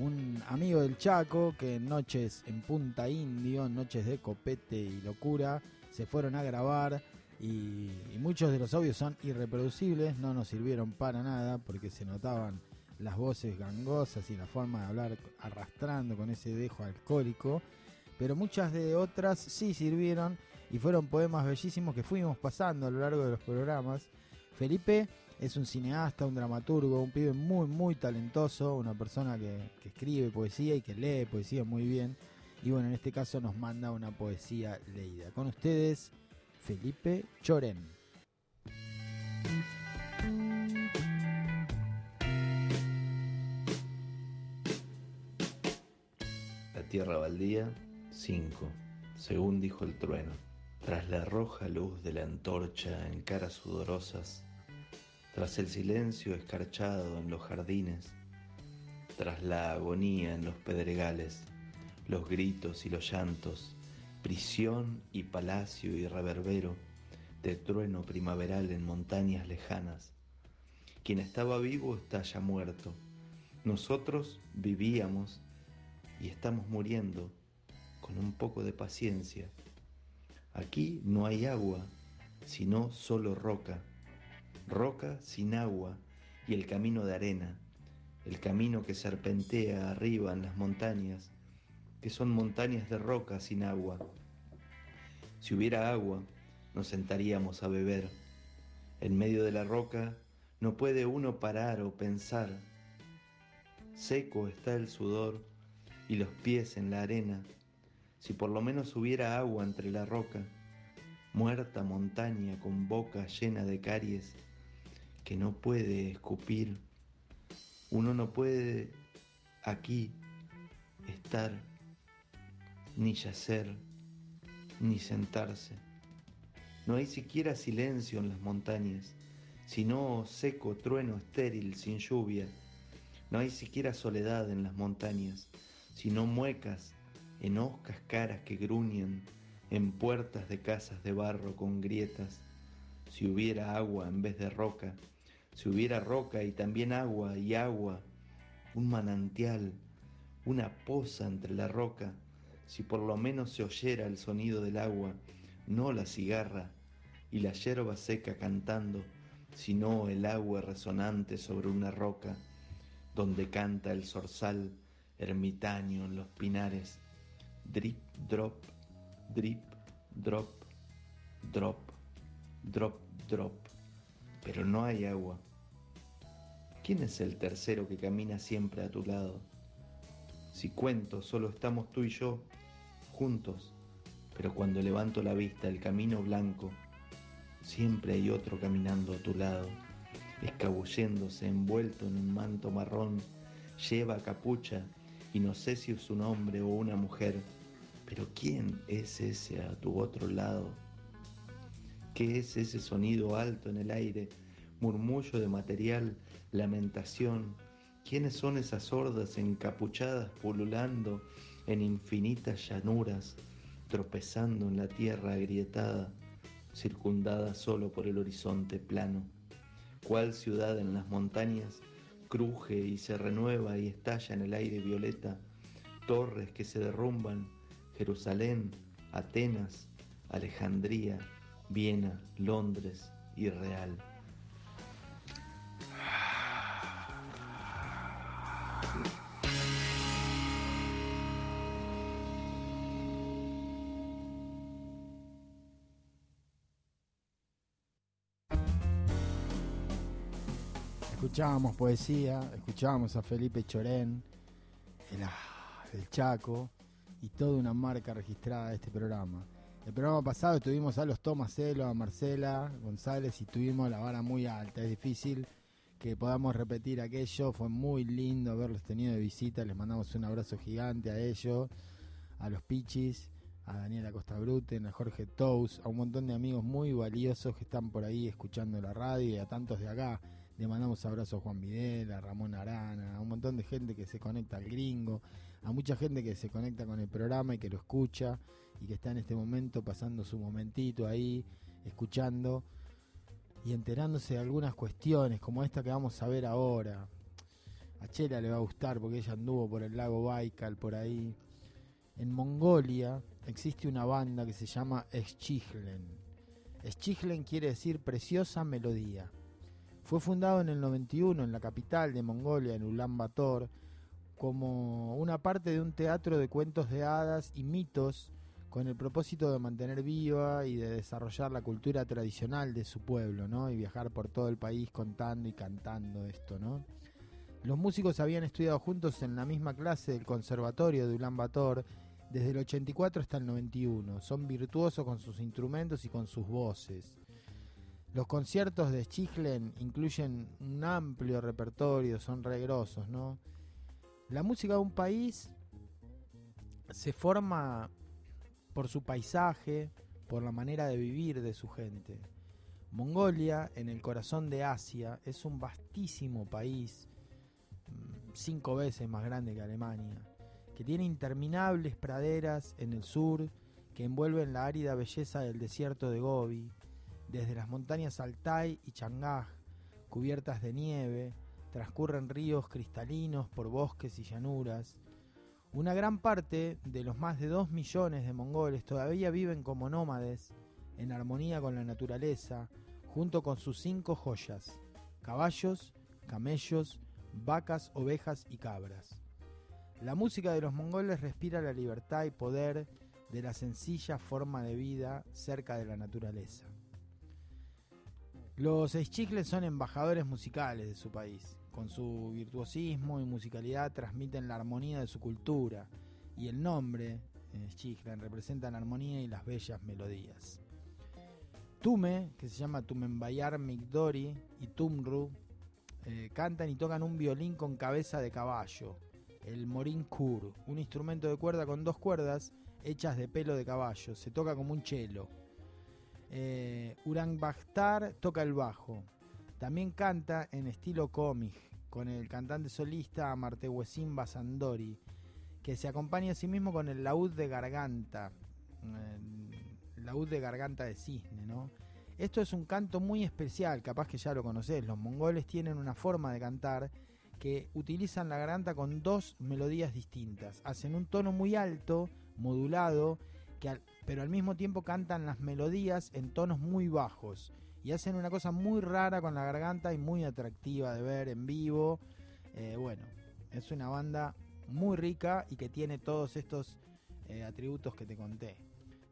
un amigo del Chaco que en noches en Punta Indio, noches de copete y locura, se fueron a grabar y, y muchos de los audios son irreproducibles, no nos sirvieron para nada porque se notaban las voces gangosas y la forma de hablar arrastrando con ese dejo alcohólico, pero muchas de otras sí sirvieron y fueron poemas bellísimos que fuimos pasando a lo largo de los programas. Felipe es un cineasta, un dramaturgo, un pibe muy, muy talentoso, una persona que, escribe poesía y que lee poesía muy bien. Y bueno, en este caso nos manda una poesía leída. Con ustedes, Felipe Choren. La tierra baldía, 5, según dijo el trueno. Tras la roja luz de la antorcha en caras sudorosas, tras el silencio escarchado en los jardines, tras la agonía en los pedregales, los gritos y los llantos, prisión y palacio y reverbero de trueno primaveral en montañas lejanas. Quien estaba vivo está ya muerto. Nosotros vivíamos y estamos muriendo con un poco de paciencia. Aquí no hay agua, sino solo roca. Roca sin agua y el camino de arena, el camino que serpentea arriba en las montañas, que son montañas de roca sin agua. Si hubiera agua, nos sentaríamos a beber. En medio de la roca no puede uno parar o pensar. Seco está el sudor y los pies en la arena. Si por lo menos hubiera agua entre la roca, muerta montaña con boca llena de caries que no puede escupir. Uno no puede aquí estar, ni yacer, ni sentarse. No hay siquiera silencio en las montañas, sino seco trueno estéril sin lluvia. No hay siquiera soledad en las montañas, sino muecas en hoscas caras que gruñen en puertas de casas de barro con grietas. Si hubiera agua en vez de roca, si hubiera roca y también agua y agua, un manantial, una poza entre la roca, si por lo menos se oyera el sonido del agua, no la cigarra y la yerba seca cantando, sino el agua resonante sobre una roca, donde canta el zorzal ermitaño en los pinares, drip, drop, drip, drop, drop, drop, drop, pero no hay agua. ¿Quién es el tercero que camina siempre a tu lado? Si cuento, solo estamos tú y yo, juntos, pero cuando levanto la vista, el camino blanco, siempre hay otro caminando a tu lado, escabulléndose envuelto en un manto marrón, lleva capucha y no sé si es un hombre o una mujer, pero ¿quién es ese a tu otro lado? ¿Qué es ese sonido alto en el aire, murmullo de material, lamentación? ¿Quiénes son esas hordas encapuchadas pululando en infinitas llanuras, tropezando en la tierra agrietada, circundada solo por el horizonte plano? ¿Cuál ciudad en las montañas cruje y se renueva y estalla en el aire violeta? Torres que se derrumban, Jerusalén, Atenas, Alejandría, Viena, Londres y Real. Escuchábamos poesía, escuchábamos a Felipe Chorén, el, ah, el Chaco y toda una marca registrada de este programa. El programa pasado tuvimos a los Tomaselo, a Marcela González y tuvimos la vara muy alta. Es difícil que podamos repetir aquello. Fue muy lindo haberlos tenido de visita. Les mandamos un abrazo gigante a ellos, a los Pichis, a Daniela Costa Bruten, a Jorge Tous, a un montón de amigos muy valiosos que están por ahí escuchando la radio y a tantos de acá. Le mandamos abrazos a Juan Videl, a Ramón Arana, a un montón de gente que se conecta al gringo, a mucha gente que se conecta con el programa y que lo escucha y que está en este momento pasando su momentito ahí, escuchando y enterándose de algunas cuestiones como esta que vamos a ver ahora. A Chela le va a gustar porque ella anduvo por el lago Baikal, por ahí. En Mongolia existe una banda que se llama Exchiglen. Schichlen quiere decir preciosa melodía. Fue fundado en el 91 en la capital de Mongolia, en Ulan Bator, como una parte de un teatro de cuentos de hadas y mitos con el propósito de mantener viva y de desarrollar la cultura tradicional de su pueblo, ¿no? Y viajar por todo el país contando y cantando esto, ¿no? Los músicos habían estudiado juntos en la misma clase del conservatorio de Ulan Bator desde el 84 hasta el 91. Son virtuosos con sus instrumentos y con sus voces. Los conciertos de Schichlen incluyen un amplio repertorio, son regrosos, ¿no? La música de un país se forma por su paisaje, por la manera de vivir de su gente. Mongolia, en el corazón de Asia, es un vastísimo país, mm, cinco veces más grande que Alemania, que tiene interminables praderas en el sur que envuelven la árida belleza del desierto de Gobi, desde las montañas Altai y Changaj, cubiertas de nieve, transcurren ríos cristalinos por bosques y llanuras, una gran parte de los más de 2 millones de mongoles todavía viven como nómades, en armonía con la naturaleza, junto con sus cinco joyas, caballos, camellos, vacas, ovejas y cabras. La música de los mongoles respira la libertad y poder de la sencilla forma de vida cerca de la naturaleza. Los Seichikles son embajadores musicales de su país. Con su virtuosismo y musicalidad transmiten la armonía de su cultura y el nombre, eh, representa la armonía y las bellas melodías. Tume, que se llama Tumenbayar Migdori, y Tumru, eh, cantan y tocan un violín con cabeza de caballo, el Morin Kur, un instrumento de cuerda con dos cuerdas hechas de pelo de caballo, se toca como un chelo. Eh, toca el bajo, también canta en estilo cómic con el cantante solista Amartehuesin Basandori, que se acompaña a sí mismo con el laúd de garganta, laúd de garganta de cisne. Esto es un canto muy especial, capaz que ya lo conocés. Los mongoles tienen una forma de cantar que utilizan la garganta con dos melodías distintas. Hacen un tono muy alto, modulado, que pero al mismo tiempo cantan las melodías en tonos muy bajos y hacen una cosa muy rara con la garganta y muy atractiva de ver en vivo. Eh, bueno, es una banda muy rica y que tiene todos estos eh, atributos que te conté.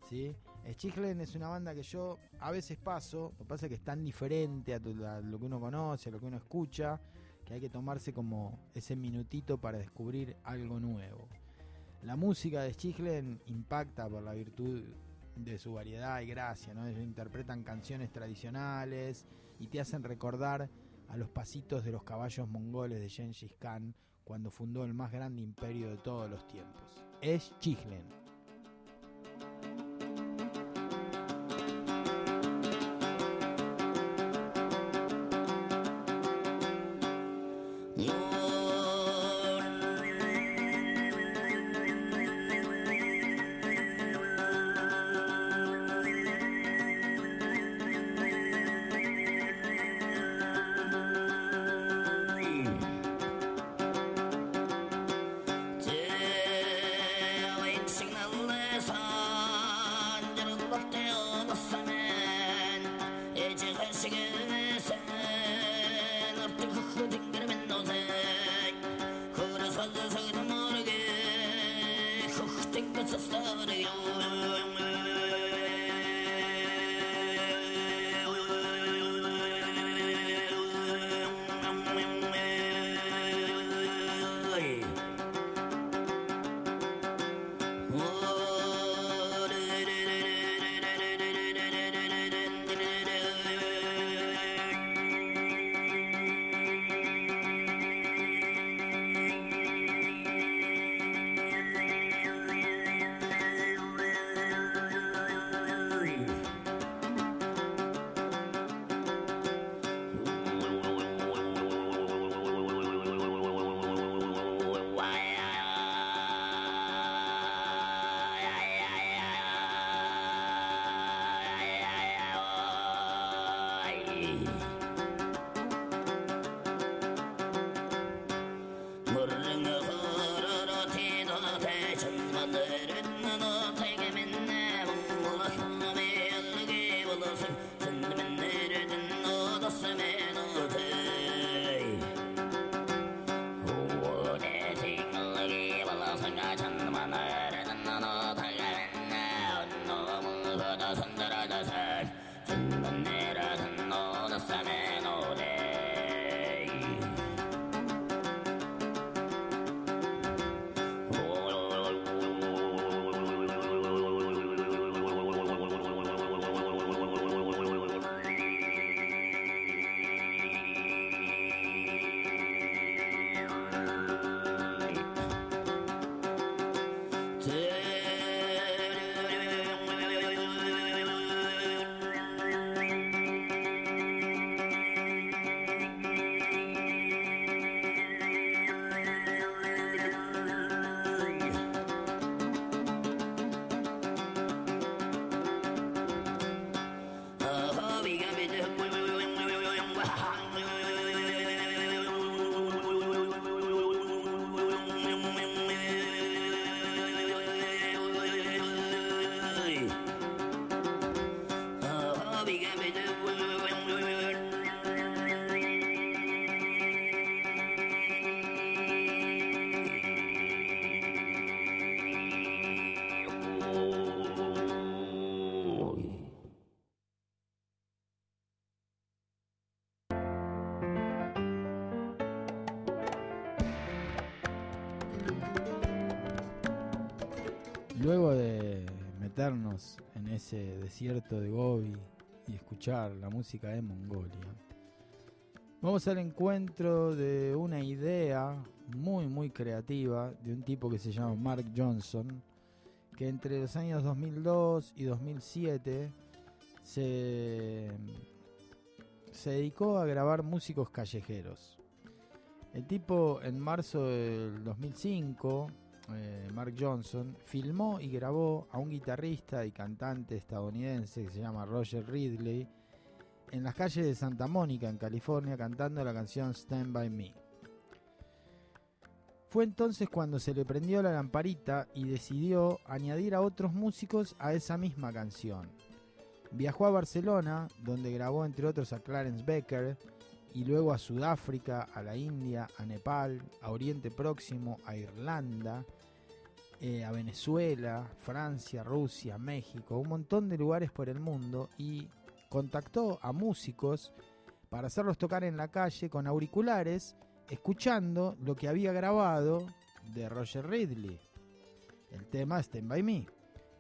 ¿sí? Schichlen es una banda que yo a veces paso, lo que pasa es que es tan diferente a, lo que uno conoce, a lo que uno escucha, que hay que tomarse como ese minutito para descubrir algo nuevo. La música de Schichlen impacta por la virtud de su variedad y gracia, ¿no? Ellos interpretan canciones tradicionales y te hacen recordar a los pasitos de los caballos mongoles de Gengis Khan cuando fundó el más grande imperio de todos los tiempos. Es Chichlen. Meternos en ese desierto de Gobi y escuchar la música de Mongolia, vamos al encuentro de una idea muy muy creativa de un tipo que se llama Mark Johnson, que entre los años 2002 y 2007 se, se dedicó a grabar músicos callejeros. El tipo en marzo del 2005 eh, Mark Johnson, filmó y grabó a un guitarrista y cantante estadounidense que se llama Roger Ridley en las calles de Santa Mónica, en California, cantando la canción Stand By Me. Fue entonces cuando se le prendió la lamparita y decidió añadir a otros músicos a esa misma canción. Viajó a Barcelona, donde grabó entre otros a Clarence Becker, y luego a Sudáfrica, a la India, a Nepal, a Oriente Próximo, a Irlanda, eh, a Venezuela, Francia, Rusia, México, un montón de lugares por el mundo y contactó a músicos para hacerlos tocar en la calle con auriculares, escuchando lo que había grabado de Roger Ridley, el tema Stand By Me.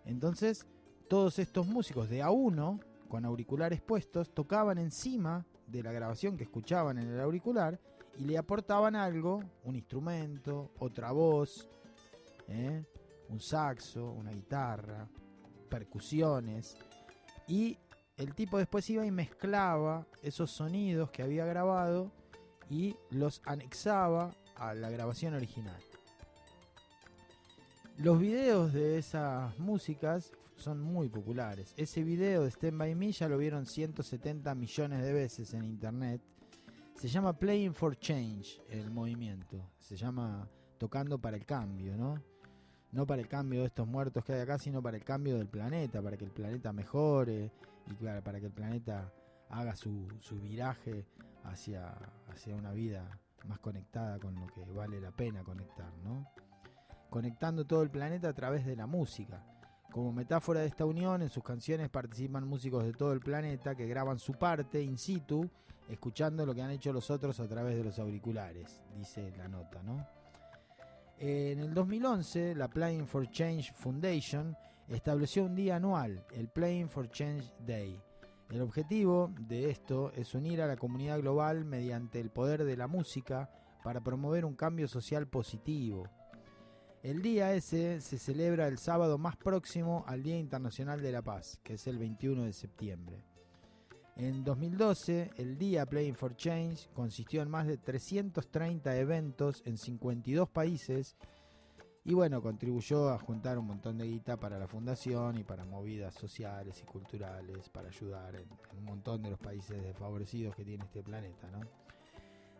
Entonces, todos estos músicos de a uno, con auriculares puestos, tocaban encima de la grabación que escuchaban en el auricular y le aportaban algo, un instrumento, otra voz, ¿eh? Un saxo, una guitarra, percusiones. Y el tipo después iba y mezclaba esos sonidos que había grabado y los anexaba a la grabación original. Los videos de esas músicas son muy populares. Ese video de Stand By Me ya lo vieron 170 millones de veces en internet. Se llama Playing for Change el movimiento. Se llama Tocando para el Cambio, ¿no? No para el cambio de estos muertos que hay acá, sino para el cambio del planeta, para que el planeta mejore y para que el planeta haga su, su viraje hacia, hacia una vida más conectada con lo que vale la pena conectar, ¿no? Conectando todo el planeta a través de la música. Como metáfora de esta unión, en sus canciones participan músicos de todo el planeta que graban su parte in situ, escuchando lo que han hecho los otros a través de los auriculares, dice la nota, ¿no? En el 2011, la Playing for Change Foundation estableció un día anual, el Playing for Change Day. El objetivo de esto es unir a la comunidad global mediante el poder de la música para promover un cambio social positivo. El día ese se celebra el sábado más próximo al Día Internacional de la Paz, que es el 21 de septiembre. En 2012, el día Playing for Change consistió en más de 330 eventos en 52 países y bueno, contribuyó a juntar un montón de guita para la fundación y para movidas sociales y culturales para ayudar en, en un montón de los países desfavorecidos que tiene este planeta, ¿no?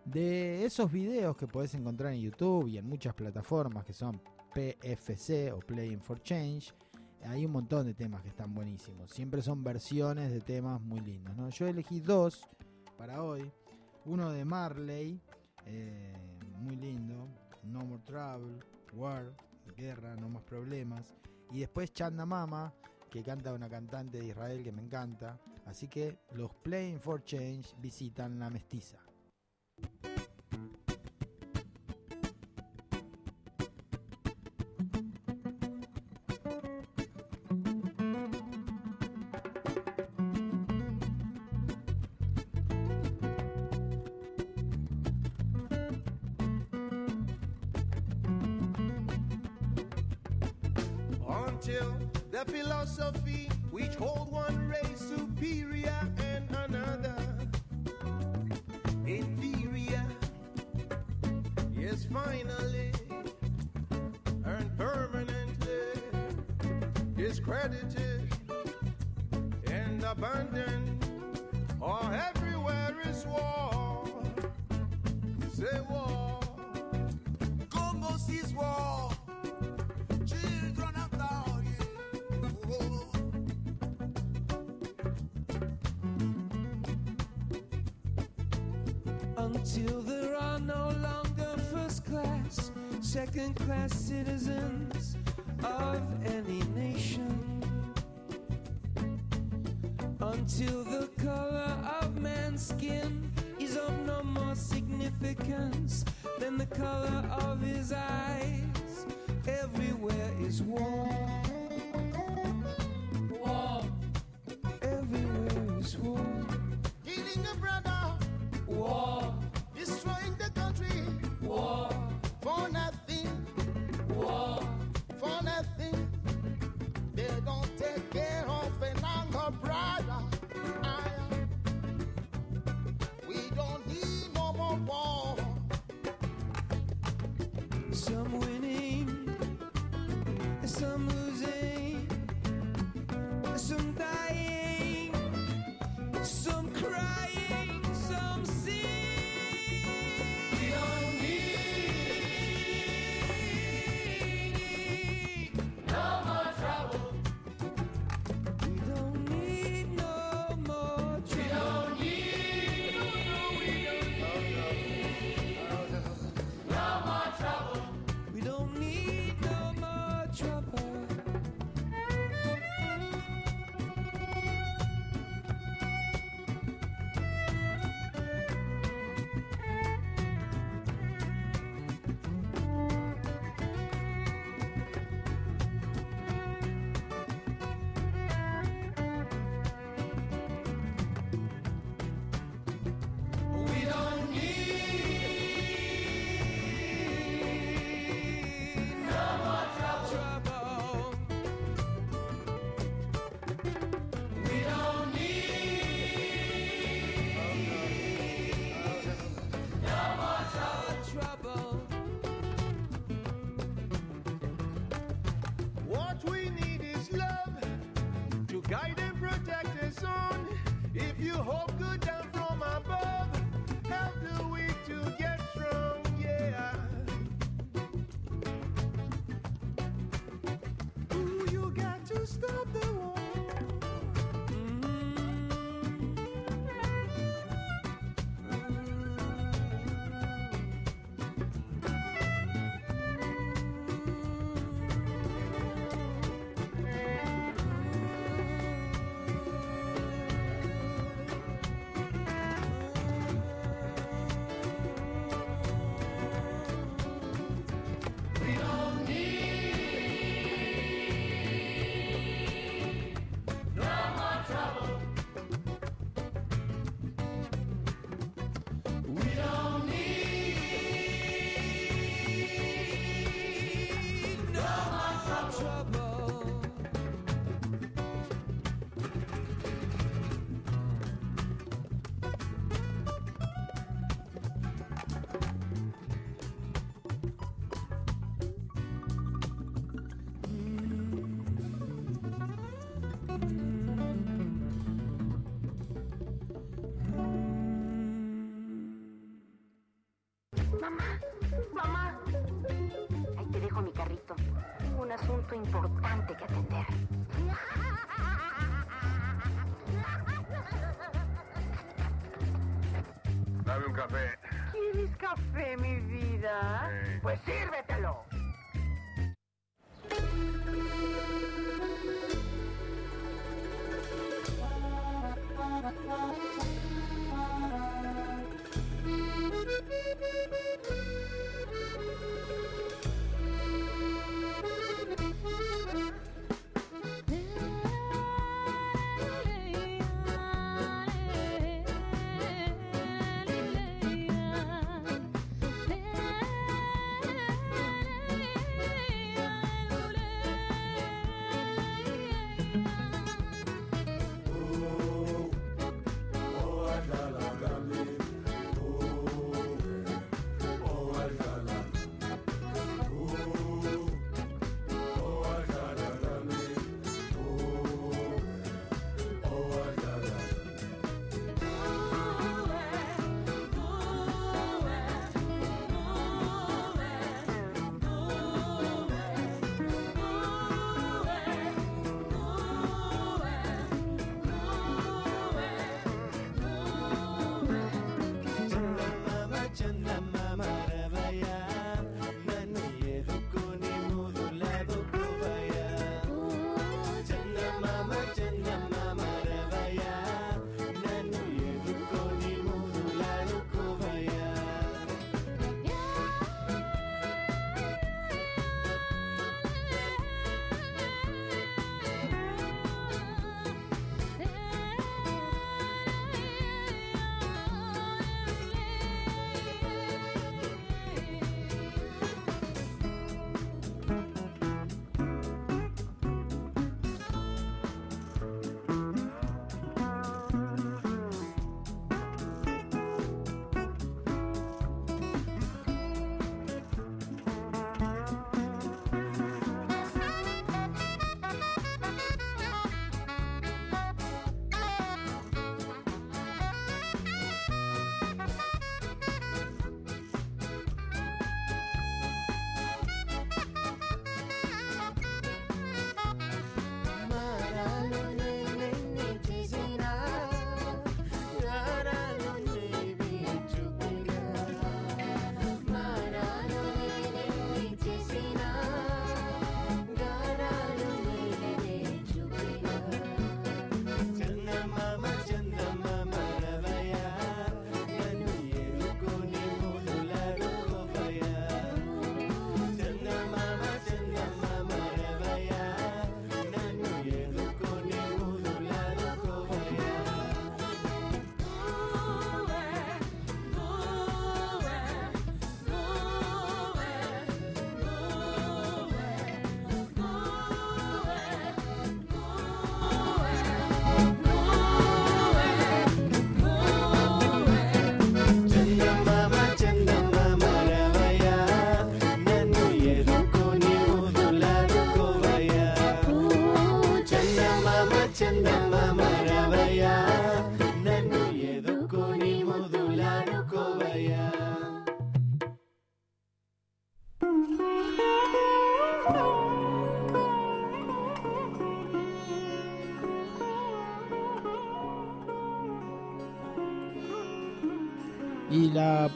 De esos videos que podés encontrar en YouTube y en muchas plataformas que son PFC o Playing for Change, hay un montón de temas que están buenísimos. Siempre son versiones de temas muy lindos. ¿no? Yo elegí dos para hoy. Uno de Marley, eh, muy lindo. No More Trouble, War, Guerra, No Más Problemas. Y después Chanda Mama, que canta una cantante de Israel que me encanta. Así que los Playing for Change visitan la mestiza. wall.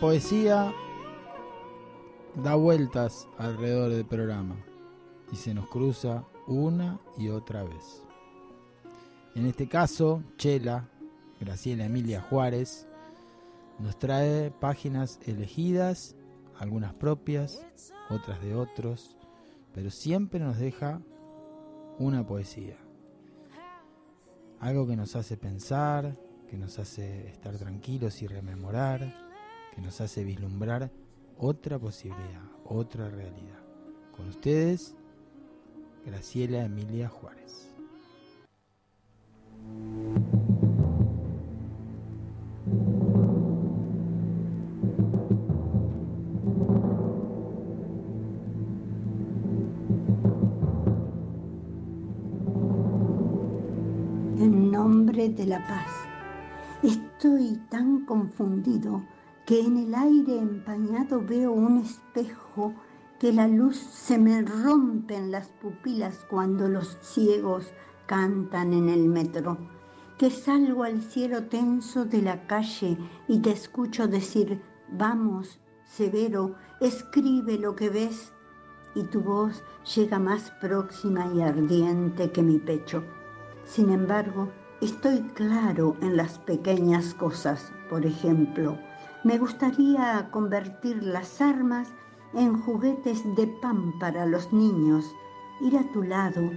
Poesía da vueltas alrededor del programa y se nos cruza una y otra vez. En este caso, Chela, Graciela Emilia Juárez, nos trae páginas elegidas, algunas propias, otras de otros, pero siempre nos deja una poesía. Algo que nos hace pensar, que nos hace estar tranquilos y rememorar, que nos hace vislumbrar otra posibilidad, otra realidad. Con ustedes, Graciela Emilia Juárez. En nombre de la paz. Estoy tan confundido que en el aire empañado veo un espejo que la luz se me rompe en las pupilas cuando los ciegos cantan en el metro, que salgo al cielo tenso de la calle y te escucho decir, vamos, severo, escribe lo que ves, y tu voz llega más próxima y ardiente que mi pecho. Sin embargo, estoy claro en las pequeñas cosas, por ejemplo, me gustaría convertir las armas en juguetes de pan para los niños, ir a tu lado,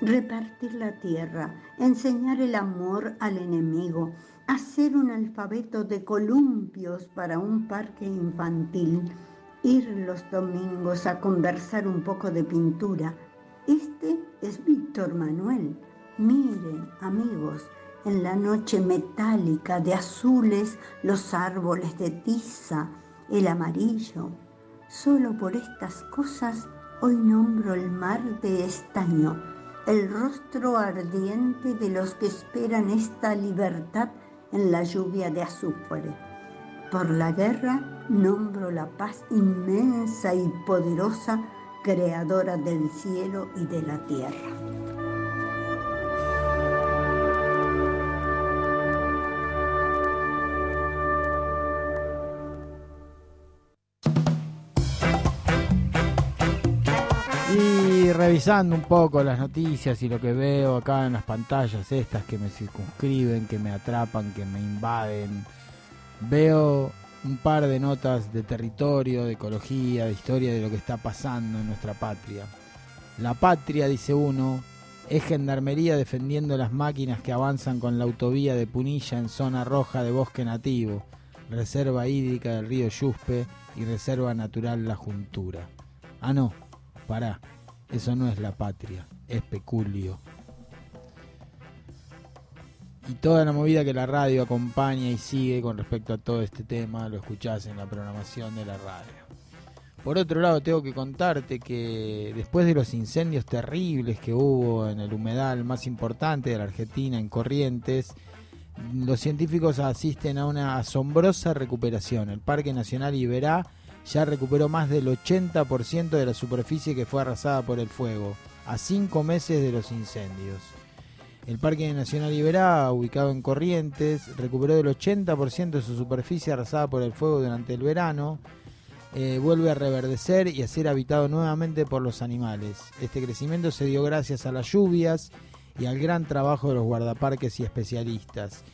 repartir la tierra, enseñar el amor al enemigo, hacer un alfabeto de columpios para un parque infantil, ir los domingos a conversar un poco de pintura. Este es Víctor Manuel. Miren, amigos, en la noche metálica de azules los árboles de tiza, el amarillo. Solo por estas cosas hoy nombro el mar de estaño, el rostro ardiente de los que esperan esta libertad en la lluvia de azufre. Por la guerra nombro la paz inmensa y poderosa, creadora del cielo y de la tierra. Y revisando un poco las noticias y lo que veo acá en las pantallas estas que me circunscriben, que me atrapan, que me invaden, veo un par de notas de territorio, de ecología, de historia de lo que está pasando en nuestra patria. La patria, dice uno, es gendarmería defendiendo las máquinas que avanzan con la autovía de Punilla en zona roja de bosque nativo, reserva hídrica del río Yuspe y reserva natural La Juntura. Ah, no, pará, eso no es la patria, es peculio. Y toda la movida que la radio acompaña y sigue con respecto a todo este tema lo escuchás en la programación de la radio. Por otro lado, tengo que contarte que después de los incendios terribles que hubo en el humedal más importante de la Argentina, en Corrientes, los científicos asisten a una asombrosa recuperación. El Parque Nacional Iberá ya recuperó más del 80% de la superficie que fue arrasada por el fuego, a cinco meses de los incendios. El Parque Nacional Iberá, ubicado en Corrientes, recuperó del 80% de su superficie arrasada por el fuego durante el verano, eh, vuelve a reverdecer y a ser habitado nuevamente por los animales. Este crecimiento se dio gracias a las lluvias y al gran trabajo de los guardaparques y especialistas.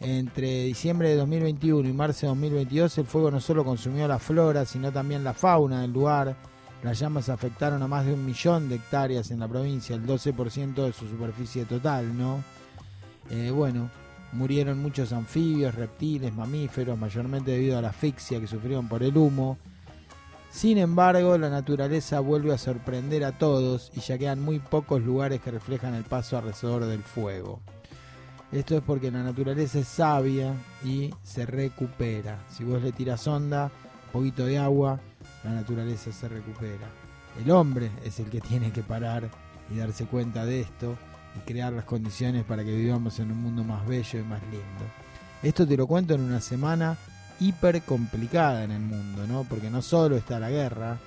Entre diciembre de 2021 y marzo de 2022 el fuego no solo consumió la flora, sino también la fauna del lugar. Las llamas afectaron a más de un millón de hectáreas en la provincia, el 12% de su superficie total, ¿no? Eh, bueno, murieron muchos anfibios, reptiles, mamíferos, mayormente debido a la asfixia que sufrieron por el humo. Sin embargo, la naturaleza vuelve a sorprender a todos y ya quedan muy pocos lugares que reflejan el paso alrededor del fuego. Esto es porque la naturaleza es sabia y se recupera. Si vos le tiras onda, un poquito de agua, la naturaleza se recupera. El hombre es el que tiene que parar y darse cuenta de esto y crear las condiciones para que vivamos en un mundo más bello y más lindo. Esto te lo cuento en una semana hiper complicada en el mundo, ¿no? Porque no solo está la guerra,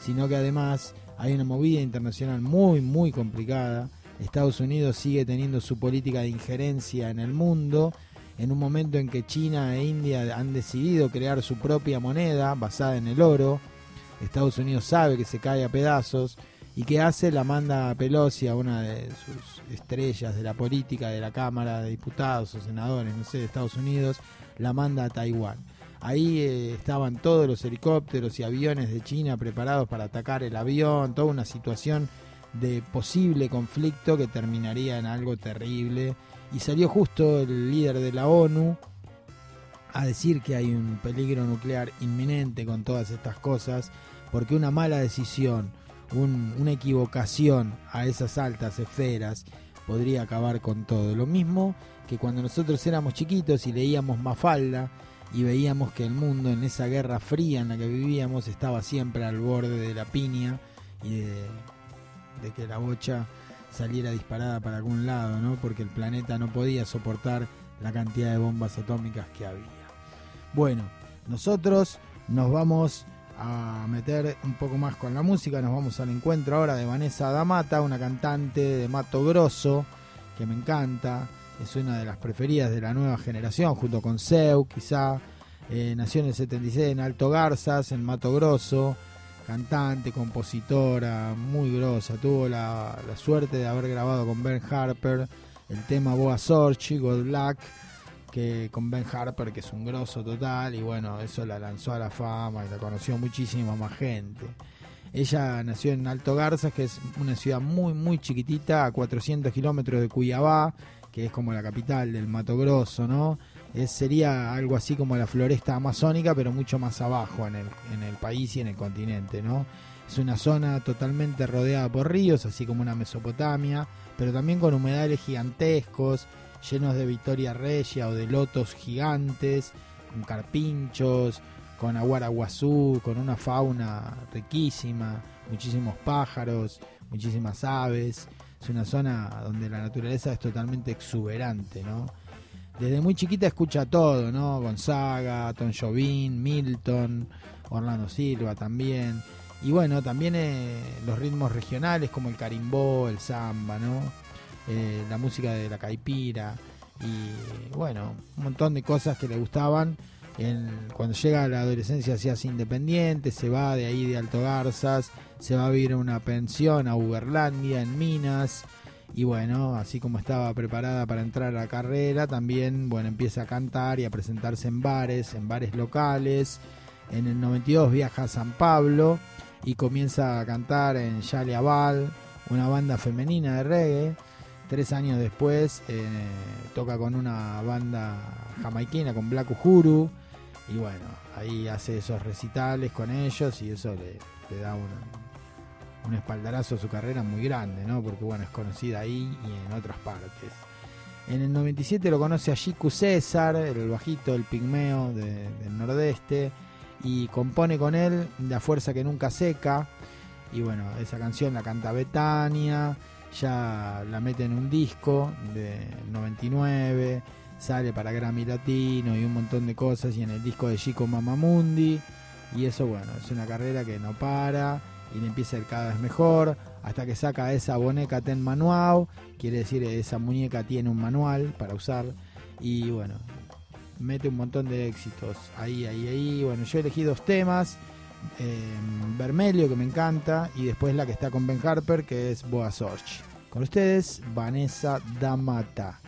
sino que además hay una movida internacional muy, muy complicada. Estados Unidos sigue teniendo su política de injerencia en el mundo, en un momento en que China e India han decidido crear su propia moneda basada en el oro. Estados Unidos sabe que se cae a pedazos y que hace la manda a Pelosi a una de sus estrellas de la política de la Cámara de Diputados o senadores, no sé, de Estados Unidos, la manda a Taiwán. Ahí eh, estaban todos los helicópteros y aviones de China preparados para atacar el avión, toda una situación de posible conflicto que terminaría en algo terrible. Y salió justo el líder de la ONU a decir que hay un peligro nuclear inminente con todas estas cosas, porque una mala decisión, un- una equivocación a esas altas esferas podría acabar con todo. Lo mismo que cuando nosotros éramos chiquitos y leíamos Mafalda y veíamos que el mundo en esa guerra fría en la que vivíamos estaba siempre al borde de la piña y de, de que la bocha saliera disparada para algún lado, ¿no? Porque el planeta no podía soportar la cantidad de bombas atómicas que había. Bueno, nosotros nos vamos a meter un poco más con la música, nos vamos al encuentro ahora de Vanessa Damata, una cantante de Mato Grosso que me encanta, es una de las preferidas de la nueva generación, junto con Seu quizá, eh, nació en el 76 en Alto Garzas, en Mato Grosso, cantante, compositora, muy grosa, tuvo la, suerte de haber grabado con Ben Harper el tema Boa Sorchi, God Black, que con Ben Harper, que es un grosso total, y bueno, eso la lanzó a la fama y la conoció muchísima más gente. Ella nació en Alto Garzas, que es una ciudad muy, muy chiquitita, a 400 kilómetros de Cuyabá, que es como la capital del Mato Grosso, ¿no? Es, sería algo así como la floresta amazónica, pero mucho más abajo en el, en el país y en el continente, ¿no? Es una zona totalmente rodeada por ríos, así como una Mesopotamia, pero también con humedales gigantescos, llenos de Victoria Regia o de lotos gigantes, con carpinchos, con aguaraguazú, con una fauna riquísima, muchísimos pájaros, muchísimas aves. Es una zona donde la naturaleza es totalmente exuberante, ¿no? Desde muy chiquita escucha todo, ¿no? Gonzaga, Tom Jobim, Milton, Orlando Silva también. Y bueno, también eh, los ritmos regionales como el carimbó, el samba, ¿no? Eh, la música de la caipira y bueno, un montón de cosas que le gustaban. Cuando llega a la adolescencia se hace independiente, se va de ahí de Alto Garzas, se va a vivir a una pensión a Uberlandia en Minas y bueno, así como estaba preparada para entrar a la carrera, también bueno, empieza a cantar y a presentarse en bares, en bares locales. En el 92 viaja a San Pablo y comienza a cantar en Yale Aval, una banda femenina de reggae. Tres años después eh, toca con una banda jamaiquina, con Black Uhuru. Y bueno, ahí hace esos recitales con ellos y eso le, le da un, un espaldarazo a su carrera muy grande, ¿no? Porque bueno, es conocida ahí y en otras partes. En el 97 lo conoce a Shiku César, el bajito, el pigmeo de- del nordeste, y compone con él La Fuerza que Nunca Seca. Y bueno, esa canción la canta Betania, ya la mete en un disco del 99, sale para Grammy Latino y un montón de cosas, y en el disco de Chico Mamamundi. Y eso, bueno, es una carrera que no para y le empieza a ir cada vez mejor, hasta que saca esa boneca Ten Manual, quiere decir esa muñeca tiene un manual para usar, y bueno, mete un montón de éxitos ahí, ahí, ahí. Bueno, yo elegí dos temas. eh, Vermelio, que me encanta, y después la que está con Ben Harper, que es Boa Sorge. Con ustedes, Vanessa Damata.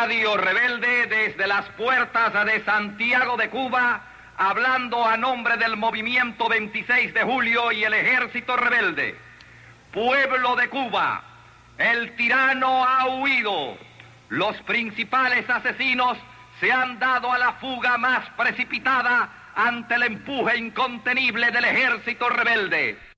Radio Rebelde desde las puertas de Santiago de Cuba, hablando a nombre del movimiento 26 de julio y el ejército rebelde. Pueblo de Cuba, el tirano ha huido. Los principales asesinos se han dado a la fuga más precipitada ante el empuje incontenible del ejército rebelde.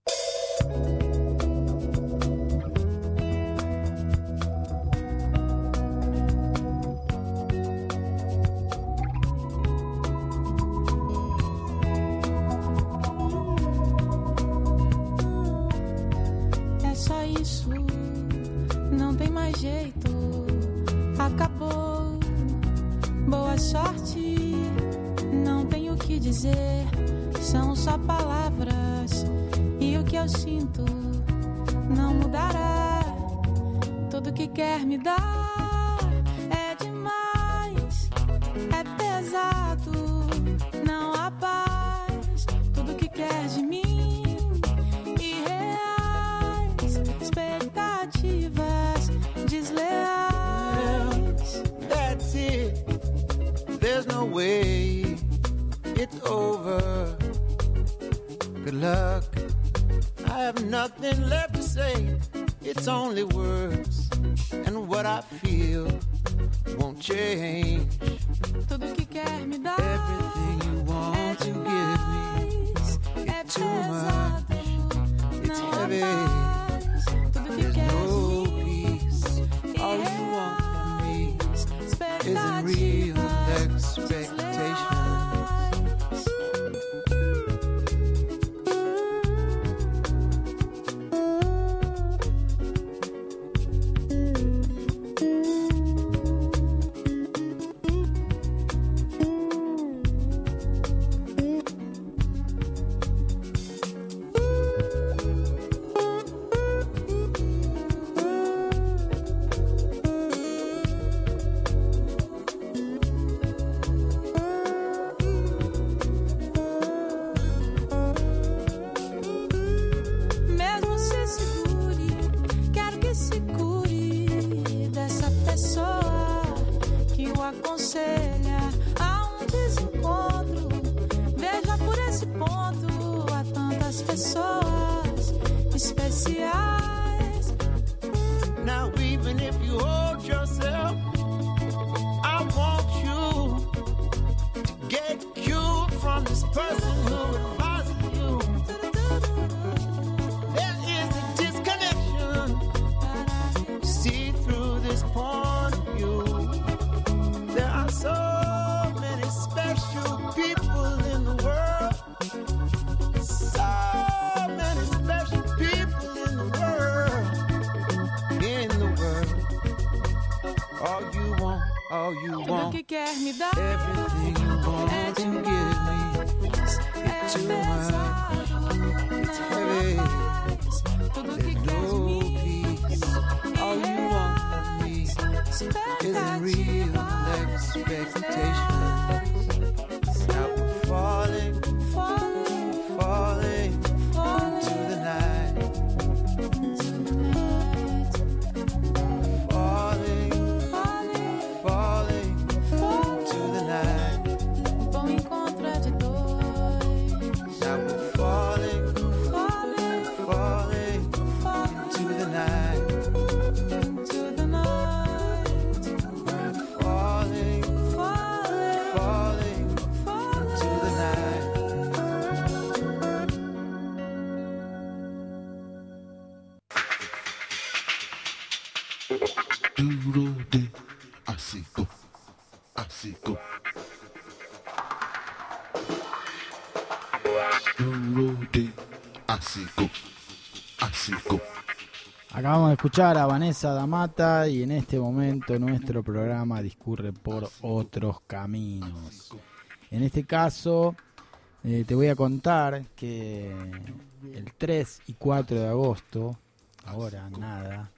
se cure dessa pessoa que o aconselha. all you want. Everything you want to give me. It's too much. It's heavy. There's no peace. All you want from me is a real expectation. De escuchar a Vanessa Damata y en este momento nuestro programa discurre por otros caminos. En este caso eh, te voy a contar que el 3 y 4 de agosto, ahora nada,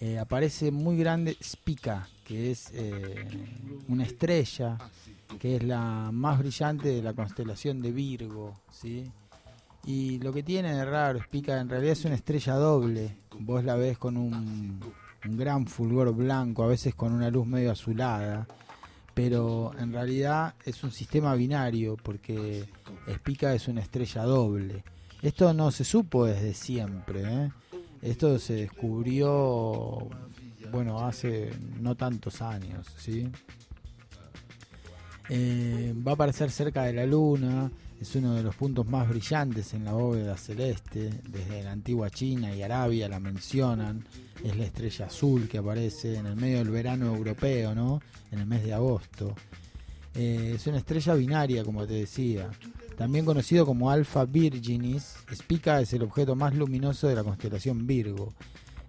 eh, aparece muy grande Spica, que es eh, una estrella, que es la más brillante de la constelación de Virgo, ¿sí? Y lo que tiene de raro, Spica, en realidad es una estrella doble. Vos la ves con un, gran fulgor blanco, a veces con una luz medio azulada, pero en realidad es un sistema binario, porque Spica es una estrella doble. Esto no se supo desde siempre, ¿eh? Esto se descubrió, bueno, hace no tantos años, ¿sí? Eh, va a aparecer cerca de la Luna, es uno de los puntos más brillantes en la bóveda celeste, desde la antigua China y Arabia la mencionan, es la estrella azul que aparece en el medio del verano europeo, ¿no? En el mes de agosto. Eh, es una estrella binaria, como te decía. También conocido como Alpha Virginis, Spica es el objeto más luminoso de la constelación Virgo.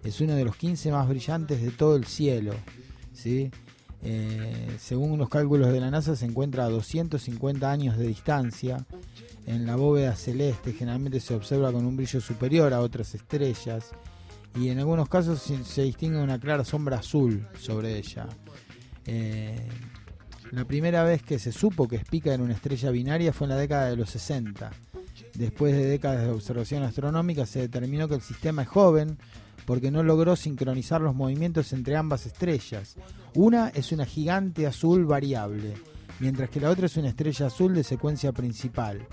Es uno de los 15 más brillantes de todo el cielo. ¿sí? Eh, según los cálculos de la NASA, se encuentra a 250 años de distancia. En la bóveda celeste generalmente se observa con un brillo superior a otras estrellas y en algunos casos se, distingue una clara sombra azul sobre ella. Eh, la primera vez que se supo que Spica era una estrella binaria fue en la década de los 60. Después de décadas de observación astronómica se determinó que el sistema es joven porque no logró sincronizar los movimientos entre ambas estrellas. Una es una gigante azul variable, mientras que la otra es una estrella azul de secuencia principal.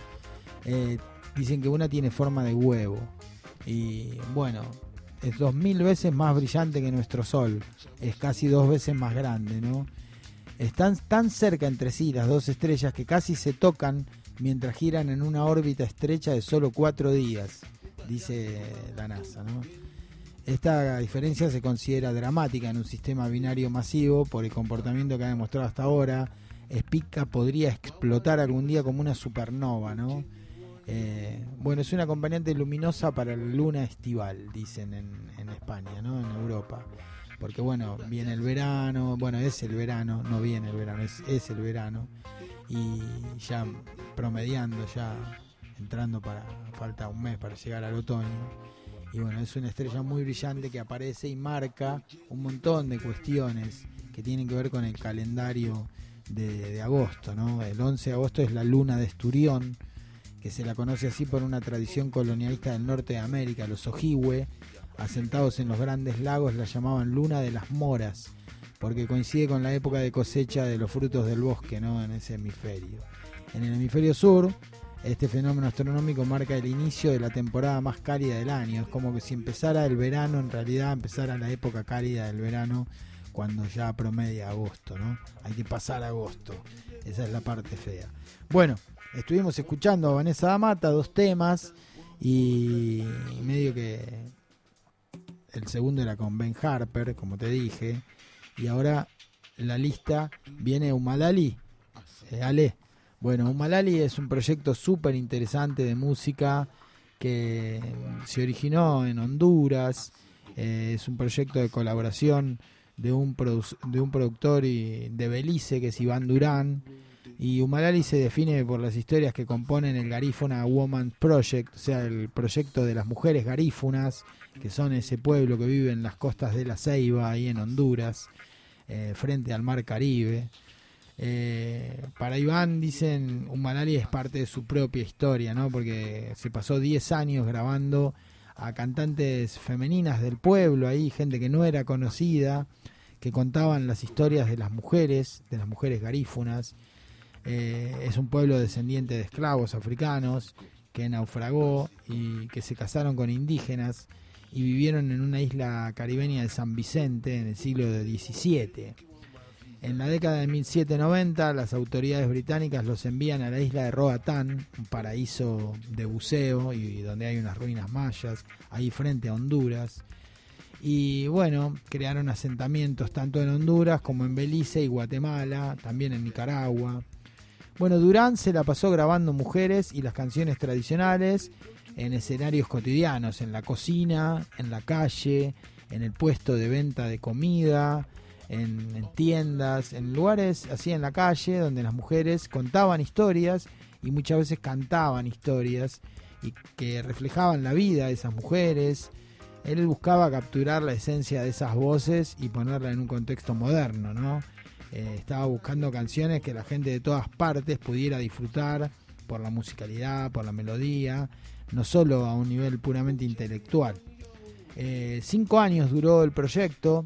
Eh, dicen que una tiene forma de huevo. Y bueno, es dos mil veces más brillante que nuestro Sol. Es casi dos veces más grande, ¿no? Están tan cerca entre sí las dos estrellas que casi se tocan mientras giran en una órbita estrecha de solo cuatro días, dice la NASA, ¿no? Esta diferencia se considera dramática en un sistema binario masivo por el comportamiento que ha demostrado hasta ahora. Spica podría explotar algún día como una supernova, ¿no? Eh, bueno, es una acompañante luminosa para la luna estival, dicen en, en España, ¿no? En Europa. Porque bueno, viene el verano, bueno, es el verano, no viene el verano, es, es el verano. Y ya promediando, ya entrando para, falta un mes para llegar al otoño. Y bueno, es una estrella muy brillante que aparece y marca un montón de cuestiones que tienen que ver con el calendario de, agosto, ¿no? El 11 de agosto es la luna de Esturión, que se la conoce así por una tradición colonialista del norte de América, los Ojihue, asentados en los grandes lagos, la llamaban luna de las moras, porque coincide con la época de cosecha de los frutos del bosque, ¿no? En ese hemisferio. En el hemisferio sur, este fenómeno astronómico marca el inicio de la temporada más cálida del año. Es como que si empezara el verano, en realidad empezara la época cálida del verano cuando ya promedia agosto, ¿no? Hay que pasar agosto. Esa es la parte fea. Bueno, estuvimos escuchando a Vanessa Damata, dos temas, y medio que el segundo era con Ben Harper, como te dije, y ahora la lista viene Humalali, eh, Ale. Bueno, Humalali es un proyecto súper interesante de música que se originó en Honduras, eh, es un proyecto de colaboración de un, de un productor y- de Belice que es Iván Durán. Y Humalali se define por las historias que componen el Garífuna Woman Project, o sea, el proyecto de las mujeres garífunas, que son ese pueblo que vive en las costas de la Ceiba, ahí en Honduras, eh, frente al mar Caribe. Eh, para Iván, dicen, Humalali es parte de su propia historia, ¿no? Porque se pasó 10 años grabando a cantantes femeninas del pueblo, ahí, gente que no era conocida, que contaban las historias de las mujeres, de las mujeres garífunas. Eh, es un pueblo descendiente de esclavos africanos que naufragó y que se casaron con indígenas y vivieron en una isla caribeña de San Vicente en el siglo XVII. En la década de 1790 las autoridades británicas los envían a la isla de Roatán, un paraíso de buceo y donde hay unas ruinas mayas, ahí frente a Honduras. Y bueno, crearon asentamientos tanto en Honduras como en Belice y Guatemala, también en Nicaragua. Bueno, Durán se la pasó grabando mujeres y las canciones tradicionales en escenarios cotidianos, en la cocina, en la calle, en el puesto de venta de comida, en, en tiendas, en lugares así en la calle donde las mujeres contaban historias y muchas veces cantaban historias y que reflejaban la vida de esas mujeres. Él buscaba capturar la esencia de esas voces y ponerla en un contexto moderno, ¿no? Eh, estaba buscando canciones que la gente de todas partes pudiera disfrutar por la musicalidad, por la melodía, no solo a un nivel puramente intelectual. Eh, cinco años duró el proyecto.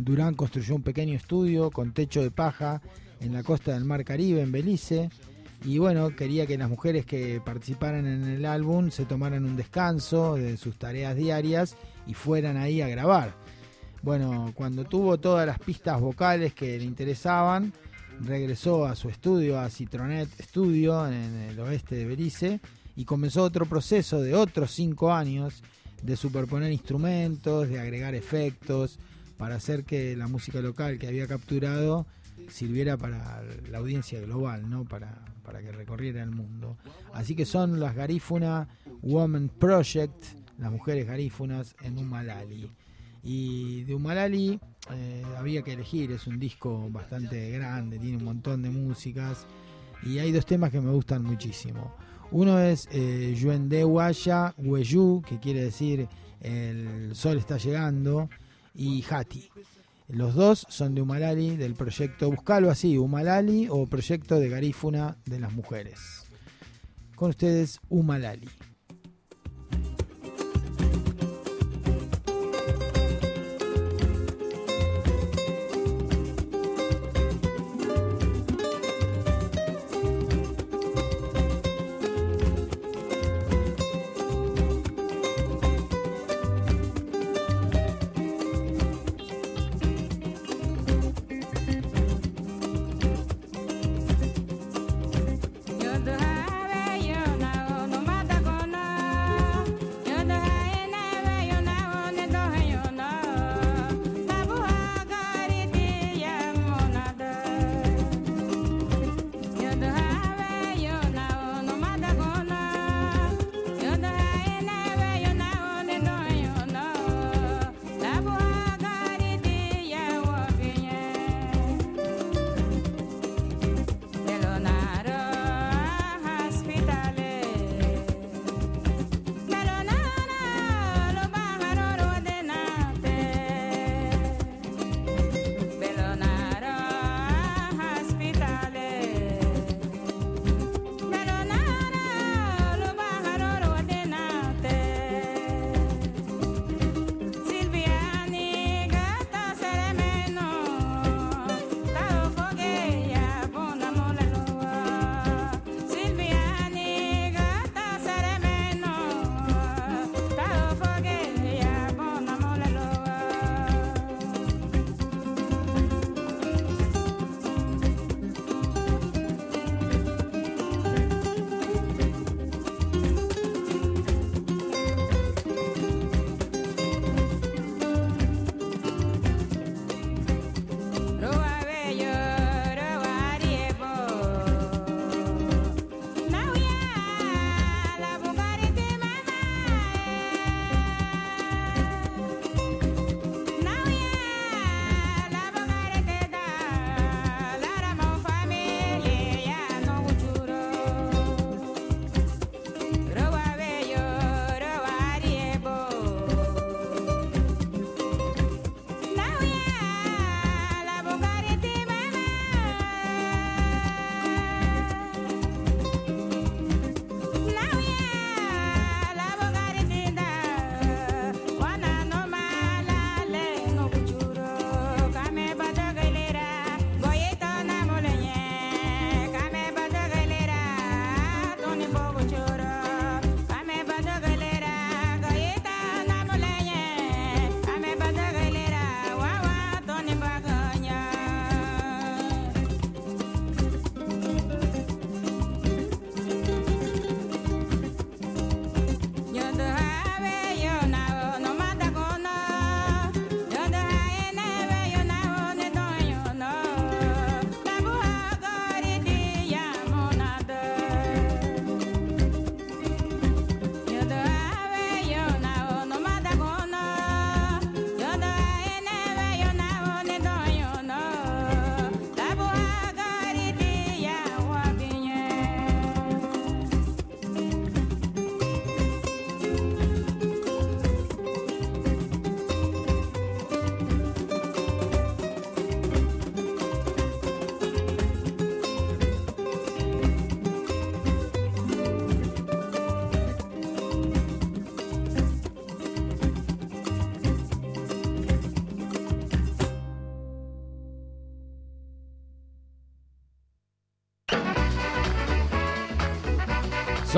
Durán construyó un pequeño estudio con techo de paja en la costa del Mar Caribe, en Belice. Y bueno, quería que las mujeres que participaran en el álbum se tomaran un descanso de sus tareas diarias y fueran ahí a grabar. Bueno, cuando tuvo todas las pistas vocales que le interesaban, regresó a su estudio, a Citronet Studio, en el oeste de Belice, y comenzó otro proceso de otros cinco años de superponer instrumentos, de agregar efectos, para hacer que la música local que había capturado sirviera para la audiencia global, ¿no? Para, para que recorriera el mundo. Así que son las Garífuna Woman Project, las mujeres garífunas en Humalali. Y de Humalali eh, había que elegir, es un disco bastante grande, tiene un montón de músicas y hay dos temas que me gustan muchísimo. Uno es eh, Yuende que quiere decir el sol está llegando, y Hati. Los dos son de Humalali, del proyecto, buscalo así, Humalali o proyecto de Garífuna de las mujeres. Con ustedes, Humalali.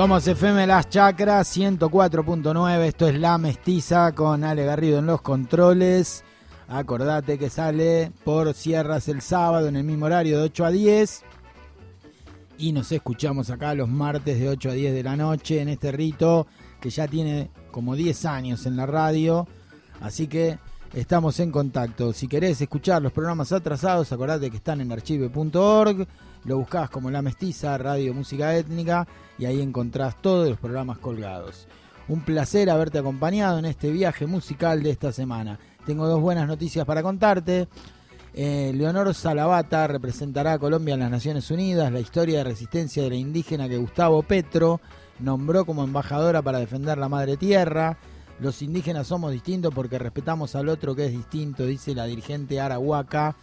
Somos FM Las Chacras 104.9. Esto es La Mestiza con Ale Garrido en los controles. Acordate que sale por Sierras el sábado en el mismo horario de 8 a 10. Y nos escuchamos acá los martes de 8 a 10 de la noche en este rito que ya tiene como 10 años en la radio. Así que estamos en contacto. Si querés escuchar los programas atrasados, acordate que están en archive.org. Lo buscás como La Mestiza, Radio Música Étnica, y ahí encontrás todos los programas colgados. Un placer haberte acompañado en este viaje musical de esta semana. Tengo dos buenas noticias para contarte. Eh, Leonor Salavata representará a Colombia en las Naciones Unidas, la historia de resistencia de la indígena que Gustavo Petro nombró como embajadora para defender la madre tierra. Los indígenas somos distintos porque respetamos al otro que es distinto, dice la dirigente Arahuaca.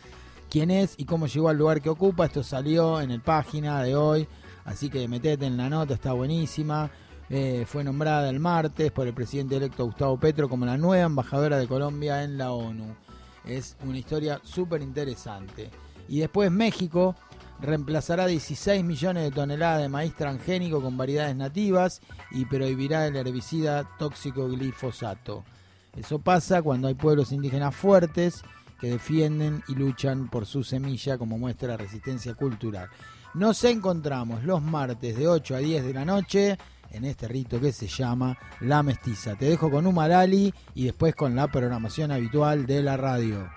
¿Quién es y cómo llegó al lugar que ocupa? Esto salió en el página de hoy, así que metete en la nota, está buenísima. Eh, fue nombrada el martes por el presidente electo Gustavo Petro como la nueva embajadora de Colombia en la ONU. Es una historia súper interesante. Y después México reemplazará 16 millones de toneladas de maíz transgénico con variedades nativas y prohibirá el herbicida tóxico glifosato. Eso pasa cuando hay pueblos indígenas fuertes que defienden y luchan por su semilla como muestra la resistencia cultural. Nos encontramos los martes de 8 a 10 de la noche en este rito que se llama La Mestiza. Te dejo con Umarali y después con la programación habitual de la radio.